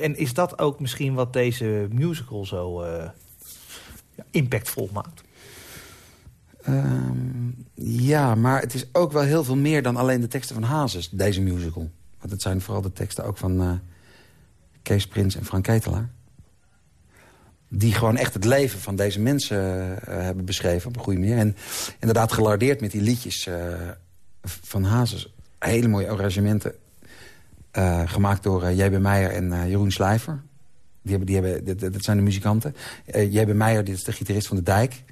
En is dat ook misschien wat deze musical zo eh, impactvol maakt? Ehm, ja, maar het is ook wel heel veel meer dan alleen de teksten van Hazes, deze musical. Want het zijn vooral de teksten ook van eh, Kees Prins en Frank Ketelaar. Die gewoon echt het leven van deze mensen eh, hebben beschreven op een goede manier. En inderdaad gelardeerd met die liedjes van Hazes. Hele mooie arrangementen eh, gemaakt door eh, J.B. Meijer en eh, Jeroen Slijver. Die hebben, die hebben, dat, zijn de muzikanten. J.B. Meijer dit is de gitarist van de Dijk.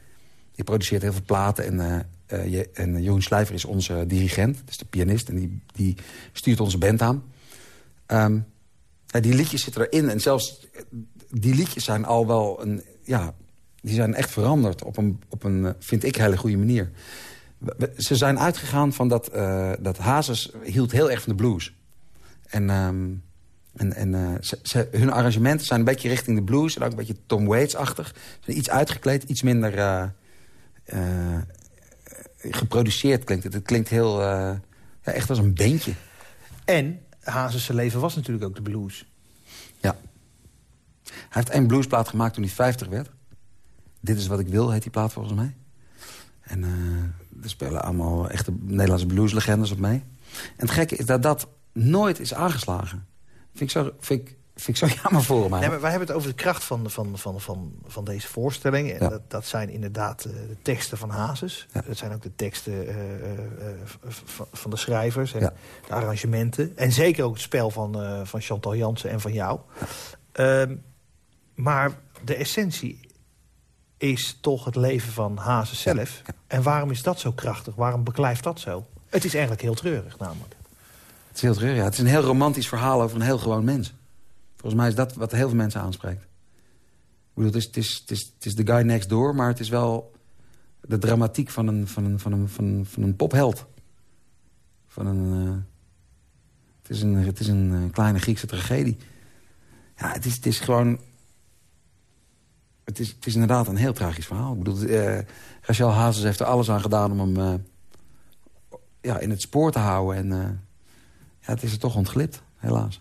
Die produceert heel veel platen. En, Je- en Jeroen Slijver is onze dirigent. Dus de pianist. En die, die stuurt onze band aan. Ja, die liedjes zitten erin. En zelfs die liedjes zijn al wel een... Ja, die zijn echt veranderd op een, op een vind ik, hele goede manier. Ze zijn uitgegaan van dat, dat Hazes hield heel erg van de blues. En, ehm, en, en eh, ze, ze- hun arrangementen zijn een beetje richting de blues... en ook een beetje Tom Waits-achtig. Ze zijn iets uitgekleed, iets minder eh, eh, geproduceerd klinkt het. Het klinkt heel, eh, ja, echt als een beentje. En Hazes' leven was natuurlijk ook de blues. Ja. Hij heeft één bluesplaat gemaakt toen hij 50 werd. Dit is wat ik wil, heet die plaat volgens mij. En eh er spelen allemaal echte Nederlandse blueslegendes op mee. En het gekke is dat dat nooit is aangeslagen. Vind ik zo, vind ik, vind ik zo *laughs* jammer voor hem. Nee, eigenlijk. maar wij hebben het over de kracht van, van, van, van, van deze voorstelling. En Ja. dat, dat zijn inderdaad eh, de teksten van Hazes. Ja. Dat zijn ook de teksten eh, eh, van de schrijvers en Ja. de arrangementen. En zeker ook het spel van, van Chantal Jansen en van jou. Ehm, maar de essentie is toch het leven van Hazes zelf. En waarom is dat zo krachtig? Waarom beklijft dat zo? Het is eigenlijk heel treurig namelijk. Is heel treurig, ja. Het is een heel romantisch verhaal over een heel gewoon mens. Volgens mij is dat wat heel veel mensen aanspreekt. Ik bedoel, het is, het is, het is, de guy next door, maar het is wel de dramatiek van een, van een, van een, van een, van een popheld. Van een, eh, het is een, het is een eh, kleine Griekse tragedie. Ja, het is, het is gewoon... Het is, het is inderdaad een heel tragisch verhaal. Ik bedoel, eh Rachel Hazes heeft er alles aan gedaan om hem ja, in het spoor te houden. En ja, het is er toch ontglipt, helaas.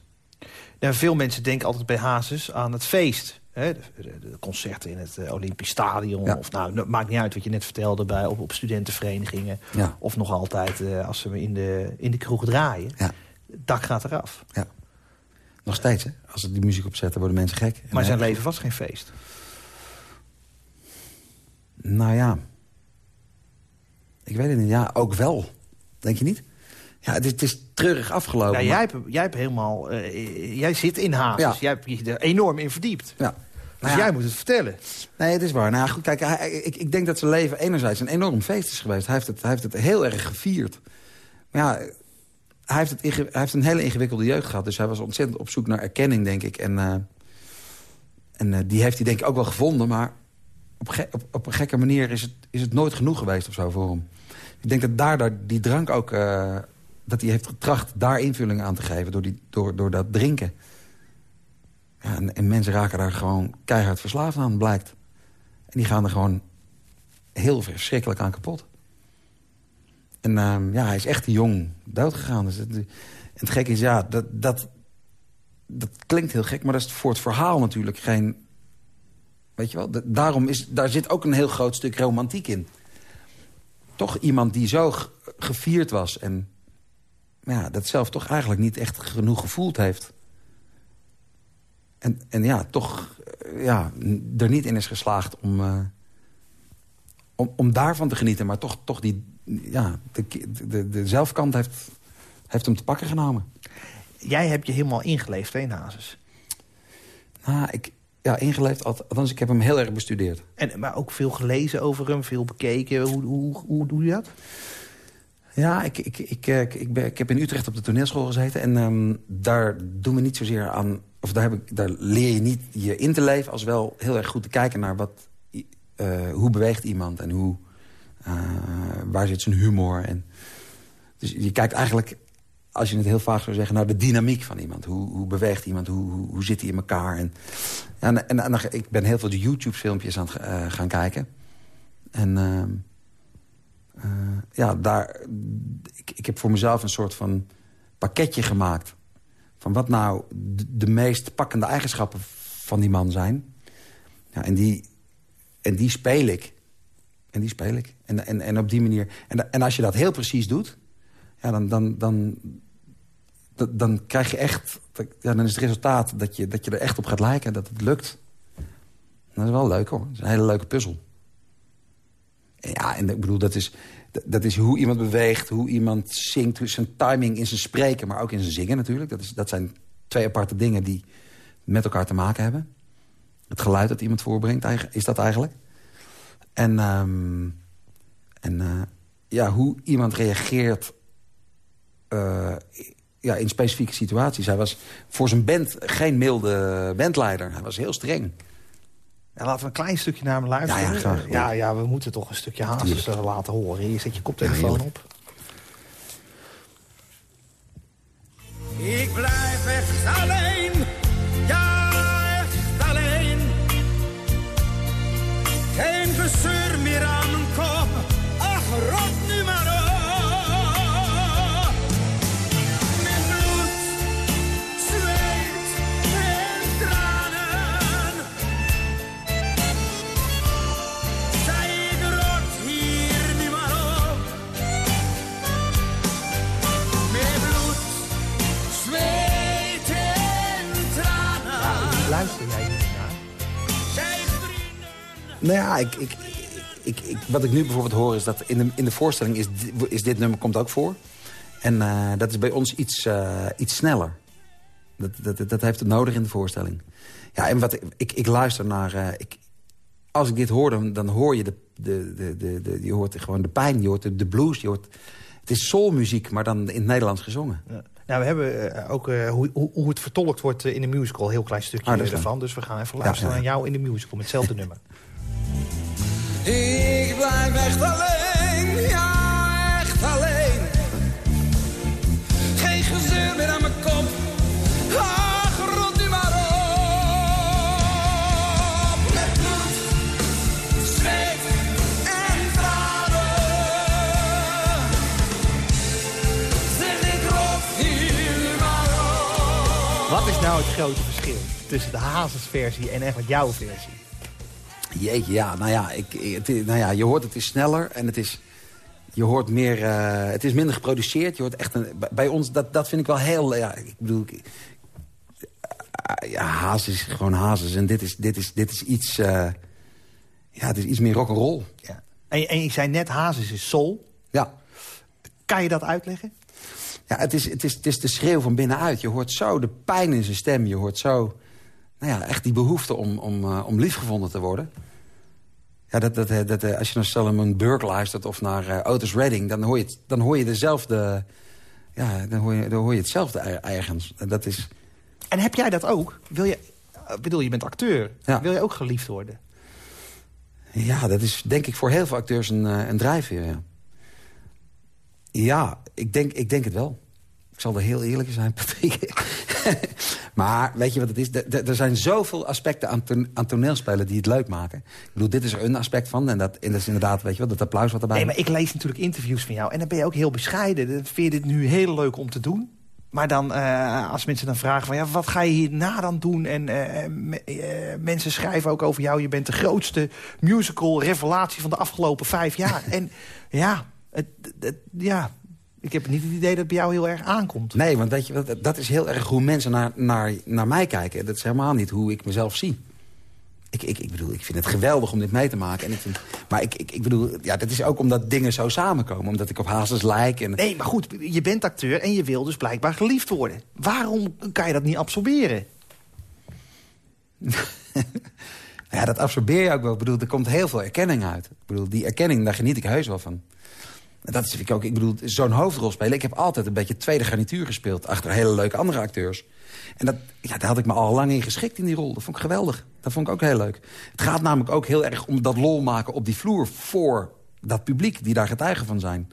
Ja, veel mensen denken altijd bij Hazes aan het feest. Hè, de, de- de concerten in het eh, Olympisch Stadion. Ja. Of nou, maakt niet uit wat je net vertelde bij, op, op studentenverenigingen. Ja. Of nog altijd eh, als ze in de, in de kroeg draaien. Het dak gaat eraf. Nog steeds, hè? Als ze die muziek opzetten, worden mensen gek. Maar zijn leven was geen feest. Nou ja. Ik weet het niet. Ja, ook wel. Denk je niet? Ja, het is, het is treurig afgelopen. Jij, hebt, jij hebt helemaal... eh, jij zit in Hazes. Ja. Jij hebt je er enorm in verdiept. Ja. Dus Nou ja, jij moet het vertellen. Nee, het is waar. Nou goed, kijk, hij- ik, ik denk dat zijn leven enerzijds een enorm feest is geweest. Hij heeft het, hij heeft het heel erg gevierd. Maar ja, hij heeft, het hij heeft een hele ingewikkelde jeugd gehad. Dus hij was ontzettend op zoek naar erkenning, denk ik. En, eh, en eh, die heeft hij denk ik ook wel gevonden. Maar op, ge- op, op een gekke manier is het, is het nooit genoeg geweest of zo voor hem. Ik denk dat daar, daar die drank ook... dat hij heeft getracht daar invulling aan te geven door, die, door, door dat drinken. Ja, en, en mensen raken daar gewoon keihard verslaafd aan, blijkt. En die gaan er gewoon heel verschrikkelijk aan kapot. En ehm, ja, hij is echt jong doodgegaan. Dus het, en het gekke is, ja, dat, dat, dat klinkt heel gek... maar dat is voor het verhaal natuurlijk geen... Weet je wel, da- daarom is, daar zit ook een heel groot stuk romantiek in. Toch iemand die zo gevierd was... en ja, dat zelf toch eigenlijk niet echt genoeg gevoeld heeft... En, en ja, toch eh, ja, er niet in is geslaagd om, eh, om, om daarvan te genieten. Maar toch, toch die, ja, de, de, de zelfkant heeft, heeft hem te pakken genomen. Jij hebt je helemaal ingeleefd hè, in Hazes. Nou, ik, ja, ingeleefd, alt- althans ik heb hem heel erg bestudeerd. En, maar ook veel gelezen over hem, veel bekeken. Hoe, hoe, hoe doe je dat? Ja, ik, ik, ik, eh, ik, ik, ben, ik heb in Utrecht op de toneelschool gezeten. En ehm, daar doen we niet zozeer aan... of daar, heb ik, daar leer je niet je in te leven... als wel heel erg goed te kijken naar wat, eh, hoe beweegt iemand... en hoe, eh, waar zit zijn humor. En, dus je kijkt eigenlijk, als je het heel vaak zou zeggen... naar de dynamiek van iemand. Hoe, hoe beweegt iemand, hoe, hoe, zit hij in elkaar. En, en, en, ik ben heel veel YouTube-filmpjes aan het gaan kijken. En... eh, ja, daar, ik, ik heb voor mezelf een soort van pakketje gemaakt. Van wat nou de, meest pakkende eigenschappen van die man zijn. Ja, en, die, en die speel ik. En die speel ik. En, en, en op die manier. En, en als je dat heel precies doet... Ja, dan, dan, dan, dan, dan krijg je echt... Ja, dan is het resultaat dat je, dat je er echt op gaat lijken. Dat het lukt. Dat is wel leuk hoor. Dat is een hele leuke puzzel. Ja, en ik bedoel, dat is, dat- is hoe iemand beweegt, hoe iemand zingt... zijn timing in zijn spreken, maar ook in zijn zingen natuurlijk. Dat, is, dat zijn twee aparte dingen die met elkaar te maken hebben. Het geluid dat iemand voorbrengt, is dat eigenlijk. En, ehm, en eh, ja, hoe iemand reageert eh, ja, in specifieke situaties. Hij was voor zijn band geen milde bandleider. Hij was heel streng. Ja, laten we een klein stukje naar hem luisteren. Ja, ja, graag. Ja, ja, we moeten toch een stukje Hazes eh, laten horen. Je zet je koptelefoon op. Ik blijf echt alleen, Nou ja, ik, ik, ik, ik, wat ik nu bijvoorbeeld hoor is dat in de, in de voorstelling is, is dit nummer komt ook voor. En eh, dat is bij ons iets, eh, iets sneller. Dat, dat, dat heeft het nodig in de voorstelling. Ja, en wat ik, ik, ik luister naar... eh, ik, als ik dit hoor, dan, dan hoor je, de, de, de, de, de- je hoort gewoon de pijn, je hoort de, de blues. Je hoort, het is soulmuziek, maar dan in het Nederlands gezongen. Ja. Nou, we hebben ook hoe, hoe, het vertolkt wordt in de musical. Een heel klein stukje Ah, ervan. Dus we gaan even luisteren ja. naar jou in de musical met hetzelfde *laughs* nummer. Ik blijf echt alleen, ja echt alleen. Geen gezeur meer aan mijn kop, ach rot nu maar op. Met bloed, zweet en tranen. Zeg ik rot nu maar op. Wat is nou het grote verschil tussen de Hazes-versie en eigenlijk jouw versie? Jeetje, ja, nou ja, ik, het, nou ja, je hoort het is sneller en het is... Je hoort meer, eh, het is minder geproduceerd. Je hoort echt een, bij- ons, dat, dat vind ik wel heel... Ja, ik bedoel, ik- ja, Hazes is gewoon Hazes. En dit is, dit is, dit is iets... eh, ja, het is iets meer rock'n'roll. Ja. En, en je zei net, Hazes is soul. Ja. Kan je dat uitleggen? Ja, het is, het, is, het is de schreeuw van binnenuit. Je hoort zo de pijn in zijn stem. Je hoort zo nou ja, echt die behoefte om, om, eh, om liefgevonden te worden. Ja, dat, dat, dat, eh, als je naar Solomon Burke luistert of naar eh, Otis Redding... Dan hoor, je het, dan hoor je dezelfde... Ja, dan hoor je, dan hoor je hetzelfde er- ergens. En dat is... En heb jij dat ook? Wil je, ik bedoel, je bent acteur. Ja. Wil je ook geliefd worden? Ja, dat is denk ik voor heel veel acteurs een, een drijfveer, ja. Ja, ik denk, ik denk het wel. Ik zal er heel eerlijk zijn, *laughs* Patrick. maar weet je wat het is? Er zijn zoveel aspecten aan, aan toneelspelen die het leuk maken. Ik bedoel, dit is er een aspect van. En dat, en dat is inderdaad, weet je wel, dat applaus wat erbij Nee, maar ik lees natuurlijk interviews van jou. En dan ben je ook heel bescheiden. Dan vind je dit nu heel leuk om te doen. Maar dan, eh, als mensen dan vragen van... Ja, wat ga je hierna dan doen? En eh, eh, mensen schrijven ook over jou... je bent de grootste musical revelatie van de afgelopen vijf jaar. *laughs* en ja, het, het- ja, ik heb niet het idee dat het bij jou heel erg aankomt. Nee, want weet je, dat is heel erg hoe mensen naar, naar, naar mij kijken. Dat is helemaal niet hoe ik mezelf zie. Ik, ik, ik bedoel, ik vind het geweldig om dit mee te maken. En ik vind, maar ik, ik, ik bedoel, ja, dat is ook omdat dingen zo samenkomen. Omdat ik op Hazes lijk. En, Nee, maar goed, je bent acteur en je wil dus blijkbaar geliefd worden. Waarom kan je dat niet absorberen? *laughs* Ja, dat absorbeer je ook wel. Ik bedoel, er komt heel veel erkenning uit. Ik bedoel, die erkenning, daar geniet ik heus wel van. Dat is ik ook, ik bedoel, zo'n hoofdrol spelen. Ik heb altijd een beetje tweede garnituur gespeeld... achter hele leuke andere acteurs. En dat, ja, daar had ik me al lang in geschikt in die rol. Dat vond ik geweldig. Dat vond ik ook heel leuk. Het gaat namelijk ook heel erg om dat lol maken op die vloer... voor dat publiek die daar getuigen van zijn.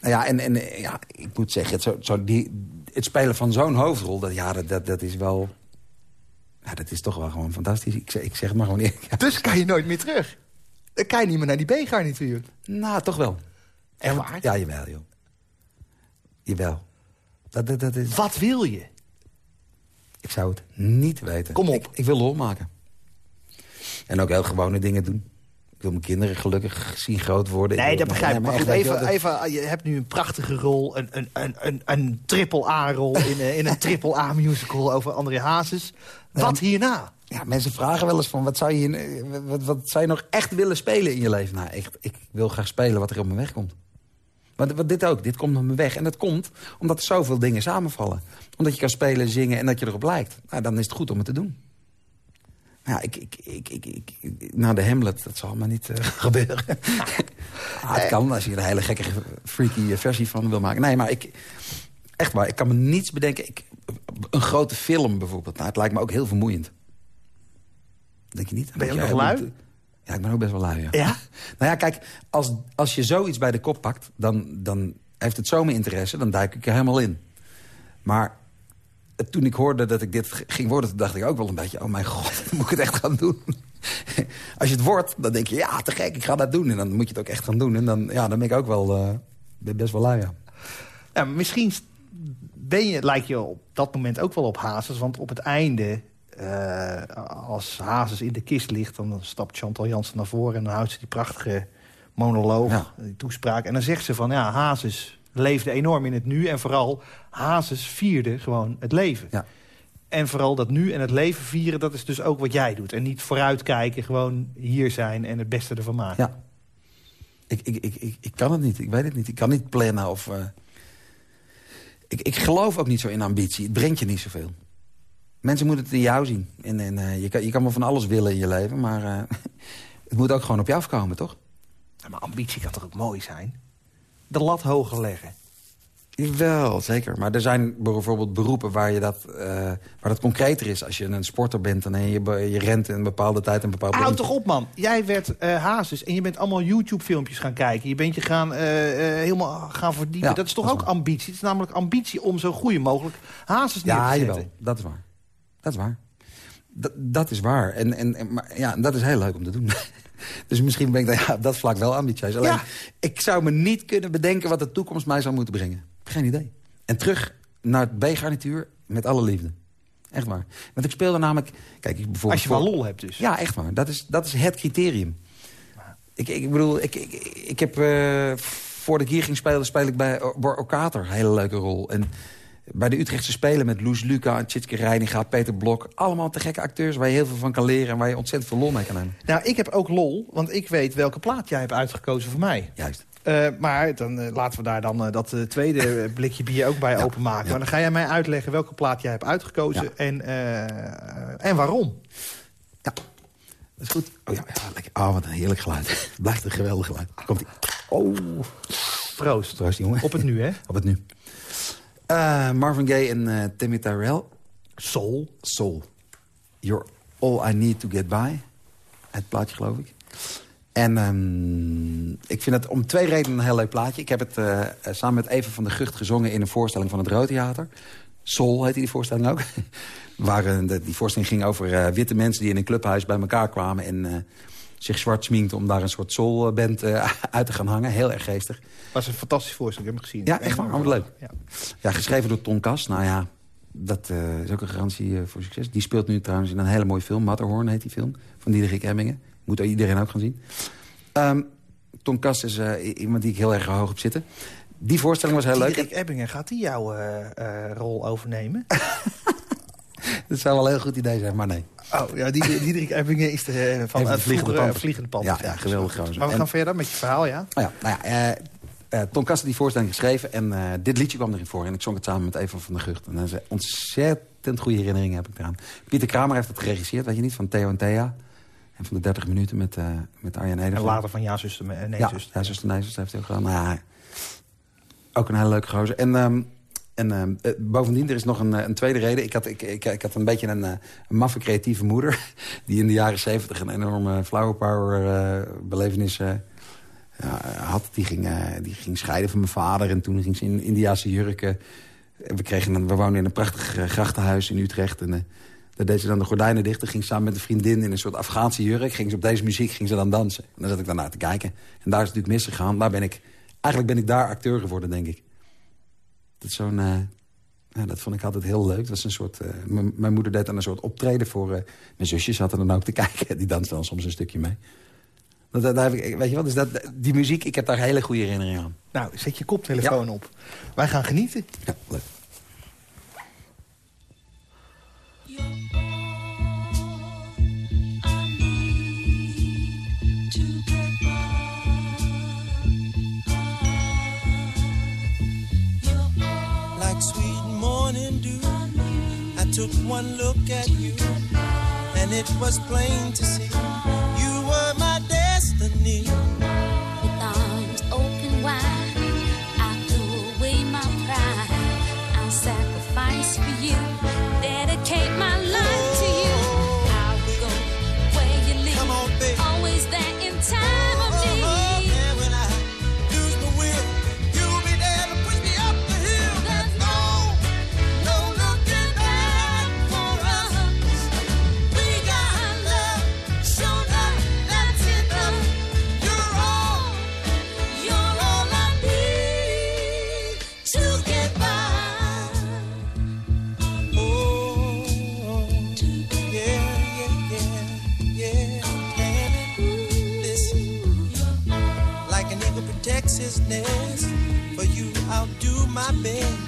Nou ja, en, en ja, ik moet zeggen, het, zo, zo die, het spelen van zo'n hoofdrol... Dat, ja, dat, dat, dat is wel... Ja, dat is toch wel gewoon fantastisch. Ik, zeg- ik zeg het maar gewoon eerlijk. Ja. Dus kan je nooit meer terug. Dan kan je niet meer naar die B-garnituur. Nou, toch wel. Echt waar? Ja, jawel, joh. Jawel. Dat, dat, dat is... Wat wil je? Ik zou het niet weten. Kom op. Ik, ik wil lol maken. En ook heel gewone dingen doen. Ik wil mijn kinderen gelukkig zien groot worden. Nee, dat begrijp ik. maar Maar goed, echt, even, even, je hebt nu een prachtige rol. Een, een, een, een, een triple-A-rol in, eh, in een triple-A-musical over André Hazes. Wat hierna? Ja, mensen vragen wel eens van, wat zou, je, in- wat, wat, wat zou je nog echt willen spelen in je leven? Nou, ik, ik wil graag spelen wat er op mijn weg komt. Want, want dit ook, dit komt op mijn weg. En dat komt omdat er zoveel dingen samenvallen. Omdat je kan spelen, zingen en dat je erop lijkt. Nou, dan is het goed om het te doen. Maar ja, ik, ik, ik, ik, ik, nou, de Hamlet, dat zal maar niet eh, *laughs* gebeuren. *laughs* ah, het kan, als je er een hele gekke, freaky eh, versie van wil maken. Nee, maar ik... Echt waar, ik kan me niets bedenken. Ik, een grote film bijvoorbeeld. Nou, het lijkt me ook heel vermoeiend. Denk je niet? Ben je ook nog lui? moet- Ja, ik ben ook best wel lui, ja. Ja? *laughs* Nou ja, kijk, als, als je zoiets bij de kop pakt... dan, dan heeft het zo mijn interesse, dan duik ik er helemaal in. Maar toen ik hoorde dat ik dit ging worden... dacht ik ook wel een beetje... oh mijn god, *laughs* moet ik het echt gaan doen? *laughs* als je het wordt, dan denk je... ja, te gek, ik ga dat doen. En dan moet je het ook echt gaan doen. En dan, ja, dan ben ik ook wel ben best wel lui, ja. Ja, misschien ben je, lijk je op dat moment ook wel op Hazes. Want op het einde, eh, als Hazes in de kist ligt... dan stapt Chantal Jansen naar voren en dan houdt ze die prachtige monoloog, Ja. die toespraak. En dan zegt ze van, ja, Hazes leefde enorm in het nu. En vooral, Hazes vierde gewoon het leven. Ja. En vooral dat nu en het leven vieren, dat is dus ook wat jij doet. En niet vooruitkijken, gewoon hier zijn en het beste ervan maken. Ja. Ik, ik, ik, ik, ik kan het niet, ik weet het niet. Ik kan niet plannen of... eh, ik, ik geloof ook niet zo in ambitie. Het brengt je niet zoveel. Mensen moeten het in jou zien. En, en, eh, je, kan, je kan wel van alles willen in je leven, maar eh, *laughs* het moet ook gewoon op je afkomen, toch? Ja, Maar ambitie kan toch ook mooi zijn? De lat hoger leggen. Wel, zeker. Maar er zijn bijvoorbeeld beroepen waar, je dat, eh, waar dat concreter is. Als je een sporter bent en je, je rent in een bepaalde tijd een bepaald... Houd toch op, man. Jij werd eh Hazes en je bent allemaal YouTube-filmpjes gaan kijken. Je bent je gaan, helemaal gaan verdiepen. Ja, dat is toch dat is ook waar. ambitie? Het is namelijk ambitie om zo goed mogelijk Hazes neer Ja, te zetten. jawel. Dat is waar. Dat is waar. Dat, dat is waar. En, en, en- maar, ja, dat is heel leuk om te doen. *laughs* dus misschien ben ik daar ja, op dat vlak wel ambitieus. Alleen, Ja. ik zou me niet kunnen bedenken wat de toekomst mij zou moeten brengen. Geen idee. En terug naar het B-garnituur met alle liefde. Echt waar. Want ik speelde namelijk... Kijk, ik bijvoorbeeld Als je wel lol hebt dus. Ja, echt waar. Dat is, dat is het criterium. Ik, ik bedoel, ik, ik, ik heb... eh, voordat ik hier ging spelen, speel ik bij Or- Okater. Hele leuke rol. En bij de Utrechtse Spelen met Loes Luca en Tjitske Reininga, Peter Blok. Allemaal te gekke acteurs waar je heel veel van kan leren... en waar je ontzettend veel lol mee kan hebben. Nou, ik heb ook lol, want ik weet welke plaat jij hebt uitgekozen voor mij. Juist. Eh, maar dan eh, laten we daar dan eh, dat tweede blikje bier ook bij *laughs* openmaken. ja. Maar dan ga jij mij uitleggen welke plaat jij hebt uitgekozen Ja. en, en waarom. Ja, dat is goed. Oh ja, lekker. Oh, wat een heerlijk geluid. *laughs* Blijft een geweldig geluid. Komt ie. Oh, Proost. troost jongen. Op het nu, hè? *laughs* Op het nu. Eh, Marvin Gaye en eh, Timmy Tyrell. Soul. Soul. You're all I need to get by. Het plaatje, geloof ik. En ehm, ik vind het om twee redenen een heel leuk plaatje. Ik heb het eh, samen met Eva van der Gucht gezongen... in een voorstelling van het Rood Theater. Soul heette die voorstelling ook. *laughs* Waar, de- die voorstelling ging over witte mensen... die in een clubhuis bij elkaar kwamen... en zich zwart sminkten om daar een soort soulband eh *laughs* uit te gaan hangen. Heel erg geestig. was een fantastisch voorstel, ik heb hem gezien. Ja, echt waar? Wat leuk. Ja. Ja, geschreven door Ton Kas. Nou ja, dat eh, is ook een garantie eh, voor succes. Die speelt nu trouwens in een hele mooie film. Matterhorn heet die film. Van Diederik Emmingen. Moet iedereen ook gaan zien. Ehm Ton Kas is iemand die ik heel erg hoog op zitten. Die voorstelling was heel leuk. Diederik Ebbingen, gaat die jouw rol overnemen? *laughs* *laughs* Dat zou wel een heel goed idee zijn, maar nee. Oh, ja, die, Diederik Ebbingen is de, eh, van het de Vliegende Panthers. Vliegende. Ja, ja, geweldig gozer. Maar we En- gaan verder met je verhaal, ja? Nou ja, nou ja Ton Kas had die voorstelling geschreven. En dit liedje kwam erin voor. En ik zong het samen met Eva van der Gucht. En dat is ontzettend goede herinneringen heb ik eraan. Pieter Kramer heeft het geregisseerd, weet je niet? Van Theo en Thea. En van de 30 minuten met, met Arjen Eder. En later van ja, zuster, nee, ja, zuster. ja, zuster nee, zuster heeft hij ook gedaan. Nou ja, ook een hele leuke gozer. En, ehm, en ehm, eh, bovendien, er is nog een, eh, een tweede reden. Ik had, ik, ik, ik had een beetje een, eh, een maffe creatieve moeder... *laughs* die in de jaren zeventig een enorme flower power belevenis had. Die ging, die ging scheiden van mijn vader. En toen ging ze in Indiase jurken. En We, kregen we woonden in een prachtig grachtenhuis in Utrecht. En daar deed ze dan de gordijnen dicht. En ging samen met een vriendin in een soort Afghaanse jurk. Ging ze op deze muziek ging ze dan dansen. En dan zat ik daarna te kijken. En daar is het natuurlijk misgegaan. Daar ben ik, eigenlijk ben ik daar acteur geworden, denk ik. Dat, zo'n, ja, dat vond ik altijd heel leuk. Dat was een soort, eh, mijn- moeder deed dan een soort optreden voor... eh, mijn zusjes zaten dan ook te *laughs* kijken. Die dansten dan soms een stukje mee. Dat, dat, daar heb ik, weet je wat, dus dat, die muziek, ik heb daar hele goede herinneringen aan. Nou, zet je koptelefoon op. Wij gaan genieten. Ja, leuk. Took one look at you, and it was plain to see you were my destiny. My best.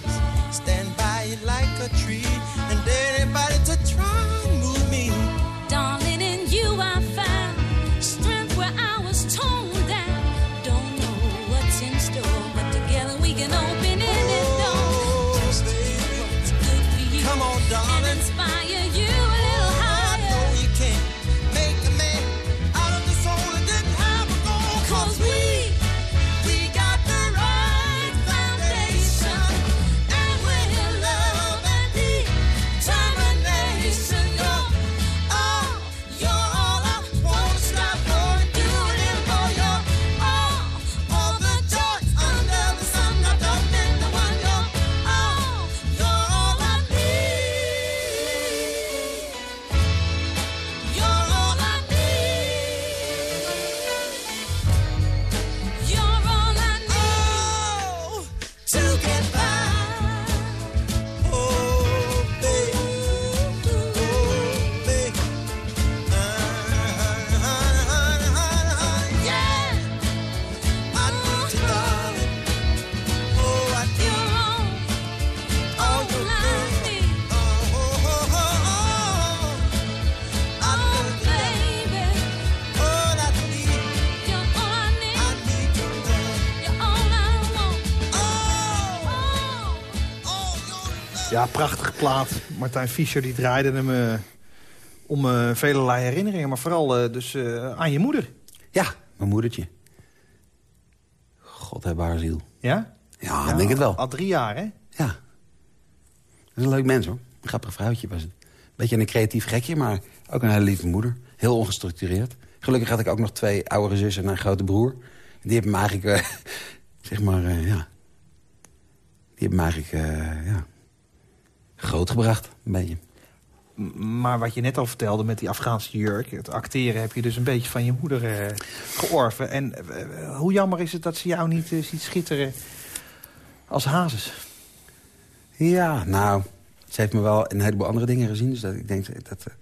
Plaat. Martijn Fischer die draaide hem eh, om eh velelei herinneringen. Maar vooral eh, dus aan je moeder. Ja, mijn moedertje. God heb haar ziel. Ja? Ja, denk het wel. Al drie jaar, hè? Ja. Dat is een leuk mens, hoor. Een grappig vrouwtje was het. Beetje een creatief gekje, maar ook een hele lieve moeder. Heel ongestructureerd. Gelukkig had ik ook nog twee oudere zussen en een grote broer. Die hebben me eigenlijk, *laughs* zeg maar, ja... Die hebben me eigenlijk, ja... Grootgebracht, een beetje. Maar wat je net al vertelde met die Afghaanse jurk... het acteren heb je dus een beetje van je moeder eh, georven. En eh, hoe jammer is het dat ze jou niet eh, ziet schitteren als hazes? Ja, nou, ze heeft me wel een heleboel andere dingen gezien. Dus dat, ik denk dat... eh,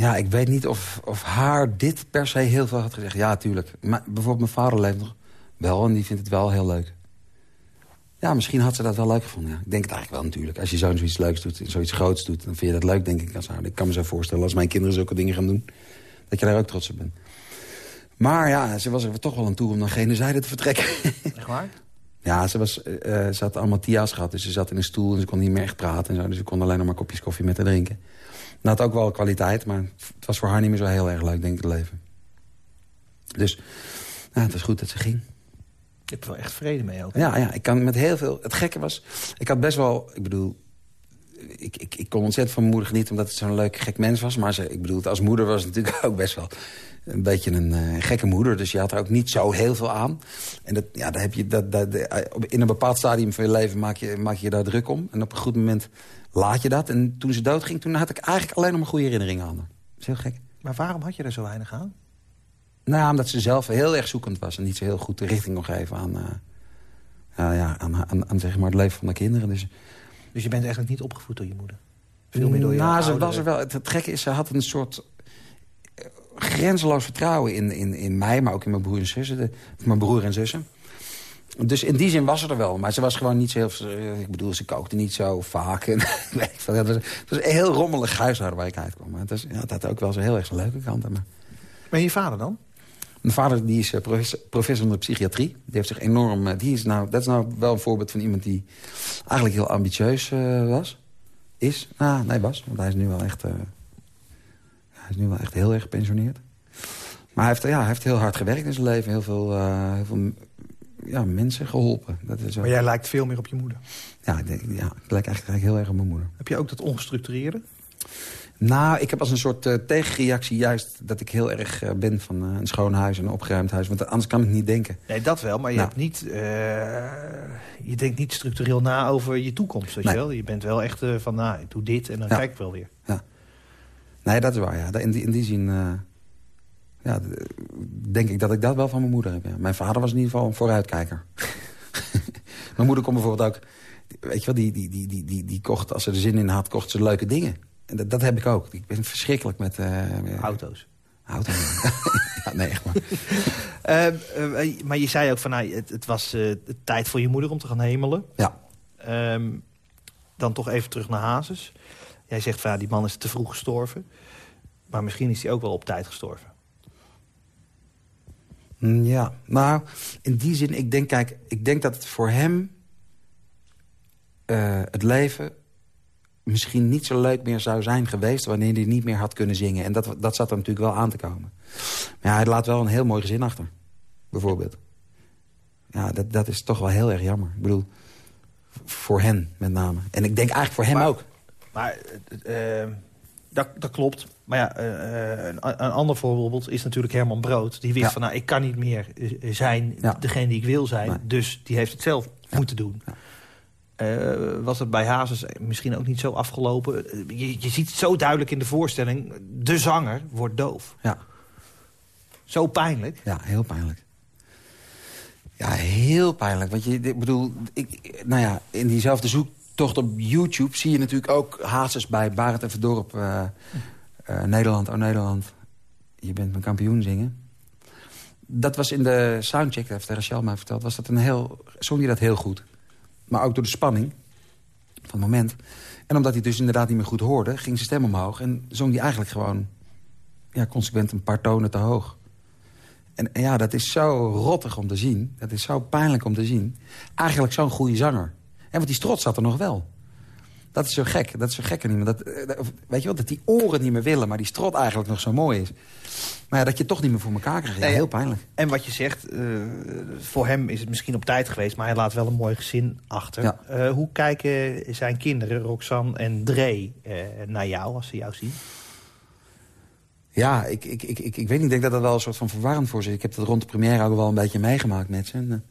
ja, ik weet niet of, of haar dit per se heel veel had gezegd. Ja, tuurlijk. Maar bijvoorbeeld mijn vader leeft nog wel en die vindt het wel heel leuk. Ja, misschien had ze dat wel leuk gevonden. Ja. Ik denk het eigenlijk wel natuurlijk. Als je zoiets leuks doet, zoiets groots doet... dan vind je dat leuk, denk ik. Als haar. Ik kan me zo voorstellen, als mijn kinderen zulke dingen gaan doen... dat je daar ook trots op bent. Maar ja, ze was er toch wel aan toe om naar gene zijde te vertrekken. *laughs* Echt waar? Ja, ze, was, eh, ze had allemaal TIA's gehad. Dus ze zat in een stoel en ze kon niet meer echt praten. En zo, dus ze kon alleen nog maar kopjes koffie met haar drinken. Dat had ook wel kwaliteit, maar het was voor haar niet meer zo heel erg leuk, denk ik, het leven. Dus nou, het was goed dat ze ging. Je hebt er wel echt vrede mee ook. Ja, ja, ik kan met heel veel... Het gekke was, ik had best wel... Ik bedoel, ik, ik, ik kon ontzettend van mijn moeder genieten... omdat het zo'n leuk, gek mens was. Maar ze, ik bedoel, als moeder was het natuurlijk *laughs* ook best wel... een beetje een eh, gekke moeder. Dus je had er ook niet zo heel veel aan. En dat, ja, daar heb je, dat, dat, de- in een bepaald stadium van je leven maak je, maak je je daar druk om. En op een goed moment laat je dat. En toen ze doodging, toen had ik eigenlijk alleen nog maar goede herinneringen aan haar. Dat is heel gek. Maar waarom had je er zo weinig aan? Nou, omdat ze zelf heel erg zoekend was... en niet zo heel goed de richting kon geven aan, eh, ja, ja, aan, aan, aan zeg maar het leven van de kinderen. Dus, Dus je bent eigenlijk niet opgevoed door je moeder? Veel meer door je nou, ze was er wel. Het, het gekke is, ze had een soort eh, grenzeloos vertrouwen in, in, in mij... maar ook in mijn broer en zussen. De, mijn broer en zussen. Dus in die zin was ze er wel. Maar ze was gewoon niet zo heel... eh, Ik bedoel, ze kookte niet zo vaak. En, *laughs* het, was, het was een heel rommelig huishouden waar ik uitkwam. Het, was, ja, het had ook wel zo heel erg zijn leuke kanten. Maar... Maar je vader dan? Mijn vader die is eh, professor, professor in de psychiatrie. Die heeft zich enorm... eh, die is nou, dat is nou wel een voorbeeld van iemand die eigenlijk heel ambitieus eh, was. Is. Nou, nee, was. Want hij is nu wel echt... hij is nu wel echt heel erg gepensioneerd. Maar hij heeft, ja, hij heeft heel hard gewerkt in zijn leven. Heel veel, heel veel ja, mensen geholpen. Dat is, Maar jij lijkt veel meer op je moeder. ja, ik denk, ja, ik lijk eigenlijk heel erg op mijn moeder. Heb je ook dat ongestructureerde? Nou, ik heb als een soort eh, tegenreactie juist dat ik heel erg eh, ben van eh, een schoon huis en een opgeruimd huis. Want anders kan ik niet denken. Nee, dat wel. Maar je, Nou. hebt niet, je denkt niet structureel na over je toekomst. Weet Nee. je, wel? je bent wel echt van, nou, ik doe dit en dan Ja. kijk ik wel weer. Nee, dat is waar, ja. In die, in die zin ja, denk ik dat ik dat wel van mijn moeder heb. Ja. Mijn vader was in ieder geval een vooruitkijker. *laughs* mijn moeder kon bijvoorbeeld ook... Weet je wel, die, die, die, die, die, die kocht, als ze er zin in had, kocht ze leuke dingen. En dat, dat heb ik ook. Ik ben verschrikkelijk met... eh, Auto's. Auto's. *laughs* ja, nee, echt maar. *laughs* Eh, eh, maar je zei ook van, nou, het, het was eh, de tijd voor je moeder om te gaan hemelen. Ja. Ehm, dan toch even terug naar Hazes. Jij zegt van, ja, die man is te vroeg gestorven. Maar misschien is hij ook wel op tijd gestorven. Mm, Ja, nou, in die zin, ik denk, kijk, ik denk dat het voor hem het leven misschien niet zo leuk meer zou zijn geweest... wanneer hij niet meer had kunnen zingen. En dat, dat zat er natuurlijk wel aan te komen. Maar ja, hij laat wel een heel mooi gezin achter, bijvoorbeeld. Ja, dat, dat is toch wel heel erg jammer. Ik bedoel, voor hen met name. En ik denk eigenlijk voor hem Maar- ook. Maar eh, eh, dat, dat klopt. Maar ja, eh, een, een ander voorbeeld is natuurlijk Herman Brood. Die wist Ja. van, nou, ik kan niet meer zijn Ja. degene die ik wil zijn. Nee. Dus die heeft het zelf moeten doen. Eh, was het bij Hazes misschien ook niet zo afgelopen? Eh, Je, je ziet het zo duidelijk in de voorstelling. De zanger wordt doof. Ja. Zo pijnlijk. Ja, heel pijnlijk. Ja, heel pijnlijk. Want je, ik bedoel, ik, nou ja, in diezelfde zoektocht op YouTube zie je natuurlijk ook hazes bij Barend en Verdorp. eh, Nederland, oh Nederland, je bent mijn kampioen zingen. Dat was in de soundcheck, dat heeft Rachel mij verteld, was dat een heel, zong hij dat heel goed. Maar ook door de spanning van het moment. En omdat hij dus inderdaad niet meer goed hoorde, ging zijn stem omhoog. En zong hij eigenlijk gewoon ja, consequent een paar tonen te hoog. En, ja, dat is zo rottig om te zien. Dat is zo pijnlijk om te zien. Eigenlijk zo'n goede zanger. En want die trots zat er nog wel. Dat is zo gek. Dat is zo gek iemand. Dat, eh, weet je wel, dat die oren niet meer willen, maar die strot eigenlijk nog zo mooi is. Maar ja, dat je het toch niet meer voor elkaar krijgt. Ja, heel pijnlijk. En wat je zegt, eh, voor hem is het misschien op tijd geweest... maar hij laat wel een mooi gezin achter. Ja. Eh, hoe kijken zijn kinderen, Roxanne en Dre, eh, naar jou als ze jou zien? Ja, ik, ik, ik, ik, ik weet niet. Ik denk dat dat wel een soort van verwarrend voor ze is. Ik heb dat rond de première ook wel een beetje meegemaakt met ze. En,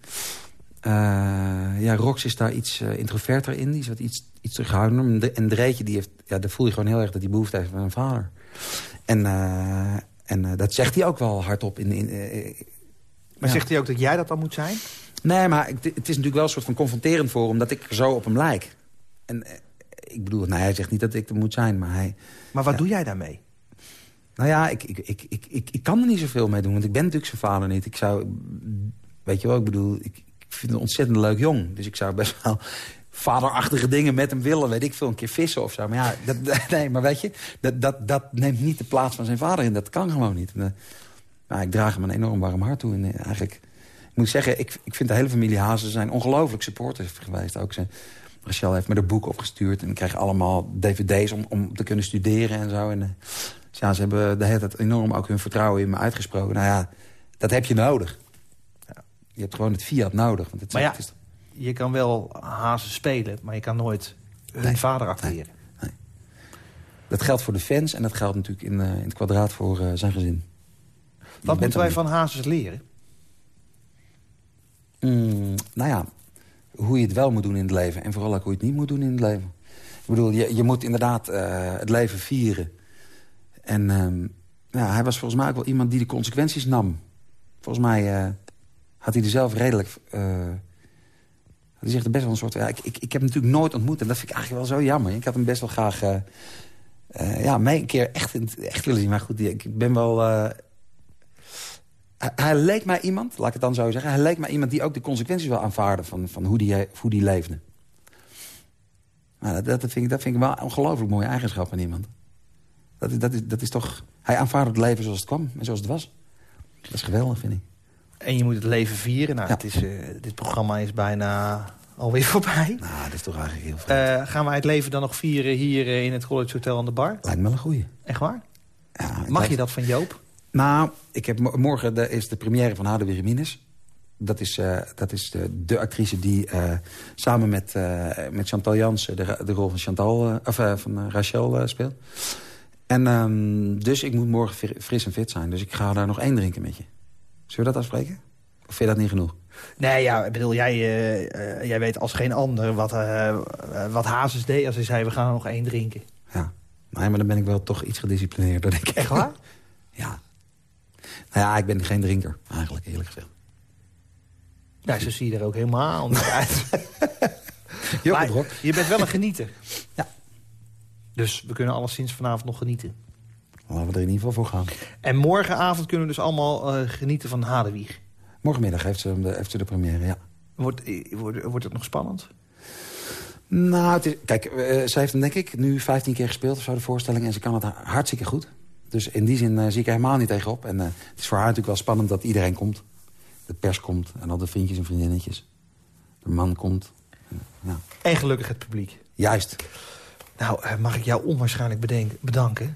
ja, Rox is daar iets introverter in. Die is wat iets, iets terughoudender. En, Dreetje, die heeft, ja, daar voel je gewoon heel erg dat hij behoefte heeft aan een vader. En, en eh, dat zegt hij ook wel hardop. In, in, eh, Maar Ja. zegt hij ook dat jij dat dan moet zijn? Nee, maar het, het is natuurlijk wel een soort van confronterend voor... omdat ik zo op hem lijk. En eh, ik bedoel, nou, hij zegt niet dat ik er moet zijn, maar hij... Maar wat Ja. doe jij daarmee? Nou ja, ik, ik, ik, ik, ik, ik kan er niet zoveel mee doen, want ik ben natuurlijk zijn vader niet. Ik zou, weet je wel, ik bedoel, ik, ik vind het een ontzettend leuk jong. Dus ik zou best wel vaderachtige dingen met hem willen. Weet ik veel, een keer vissen of zo. Maar ja, dat, *laughs* nee, maar weet je, dat, dat, dat neemt niet de plaats van zijn vader in. Dat kan gewoon niet. En, eh, nou, ik draag hem een enorm warm hart toe. En eh, eigenlijk, ik moet zeggen, ik, ik vind de hele familie Hazen zijn ongelooflijk supporters geweest. Ook ze, Rachel heeft me de boek opgestuurd en ik kreeg allemaal dvd's om, om te kunnen studeren en zo. En, eh, dus ja, ze hebben de hele tijd enorm ook hun vertrouwen in me uitgesproken. Nou ja, dat heb je nodig. Je hebt gewoon het fiat nodig. Want het, Maar ja, het is, je kan wel hazen spelen, maar je kan nooit hun Nee. vader acteren. dat geldt voor de fans en dat geldt natuurlijk in, eh, in het kwadraat voor eh, zijn gezin. Je Wat moeten wij van hazes leren? Mm, nou ja, hoe je het wel moet doen in het leven. En vooral ook hoe je het niet moet doen in het leven. Ik bedoel, je, je moet inderdaad eh, het leven vieren. En ehm, ja, hij was volgens mij ook wel iemand die de consequenties nam. Volgens mij had hij er zelf redelijk... zich er best wel een soort... Ja, ik, ik, ik heb hem natuurlijk nooit ontmoet en dat vind ik eigenlijk wel zo jammer. Ik had hem best wel graag... eh, eh, ja, mij een keer echt, echt willen zien. Maar goed, ik ben wel... eh, hij, leek mij iemand, laat ik het dan zo zeggen... hij leek mij iemand die ook de consequenties wil aanvaarden... van, van hoe, die, hoe die leefde. Dat, dat, vind ik, dat vind ik wel een ongelooflijk mooie eigenschap aan iemand. Dat, dat, is, dat is toch... Hij aanvaarde het leven zoals het kwam en zoals het was. Dat is geweldig, vind ik. En je moet het leven vieren. Nou, Ja. het is, eh, dit programma is bijna alweer *laughs* voorbij. Nou, dat is toch eigenlijk heel fijn. Eh, gaan wij het leven dan nog vieren hier eh, in het College Hotel aan de Bar? Lijkt me wel een goeie. Echt waar? Ja, Mag lijkt- je dat van Joop? Nou, ik heb, mo- morgen de, is de première van Hadewig Minus. Dat is, dat is de, de actrice die samen met, met Chantal Jansen... de, rol van, Chantal, of, van Rachel speelt. En ehm, dus ik moet morgen fri- fris en fit zijn. Dus ik ga daar nog één drinken met je. Zullen we dat afspreken? Of vind je dat niet genoeg? Nee, ja, ik bedoel, jij, eh, eh, jij weet als geen ander wat, eh, wat Hazes deed als hij zei... we gaan er nog één drinken. Ja. Nee, maar dan ben ik wel toch iets gedisciplineerder, denk ik. Echt waar? *laughs* Ja. Nou ja, ik ben geen drinker, eigenlijk, eerlijk gezegd. Ja, zo zie je er ook helemaal niet uit. *laughs* Maar je bent wel een genieter. Ja. Dus we kunnen alleszins vanavond nog genieten. Laten we er in ieder geval voor gaan. En morgenavond kunnen we dus allemaal eh, genieten van Hadewieg. Morgenmiddag heeft ze, de, heeft ze de première, ja. Wordt, eh, wordt, wordt het nog spannend? Nou, het is, kijk, eh, ze heeft hem denk ik nu 15 keer gespeeld of zo, de voorstelling. En ze kan het ha- hartstikke goed. Dus in die zin zie ik er helemaal niet tegenop. En het is voor haar natuurlijk wel spannend dat iedereen komt. De pers komt en al de vriendjes en vriendinnetjes. De man komt. En, ja. En gelukkig het publiek. Juist. Nou, mag ik jou onwaarschijnlijk bedanken.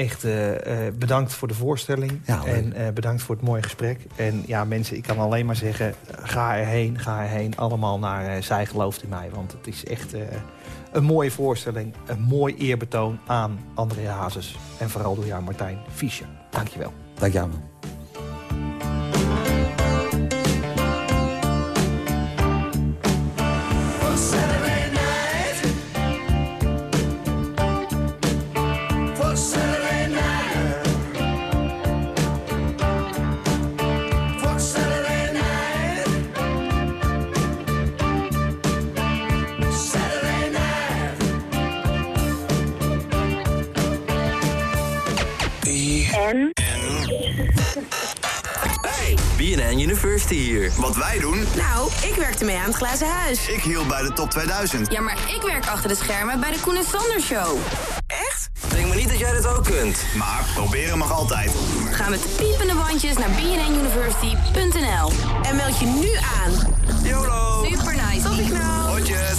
Echt eh, eh, bedankt voor de voorstelling. Ja, en eh, bedankt voor het mooie gesprek. En ja, mensen, ik kan alleen maar zeggen... ga erheen, ga erheen. Allemaal naar Zij gelooft in mij. Want het is echt een mooie voorstelling. Een mooi eerbetoon aan André Hazes. En vooral door jou, Martijn Fischer. Dankjewel. Dank jou, man. Werkte mee aan het glazen huis. Ik hield bij de top 2000. Ja, maar ik werk achter de schermen bij de Koen en Sander Show. Echt? Denk maar niet dat jij dit ook kunt. Maar proberen mag altijd. Ga met piepende bandjes naar bnnuniversity.nl en meld je nu aan. YOLO! Super nice. Tot ik nou. Hotjes.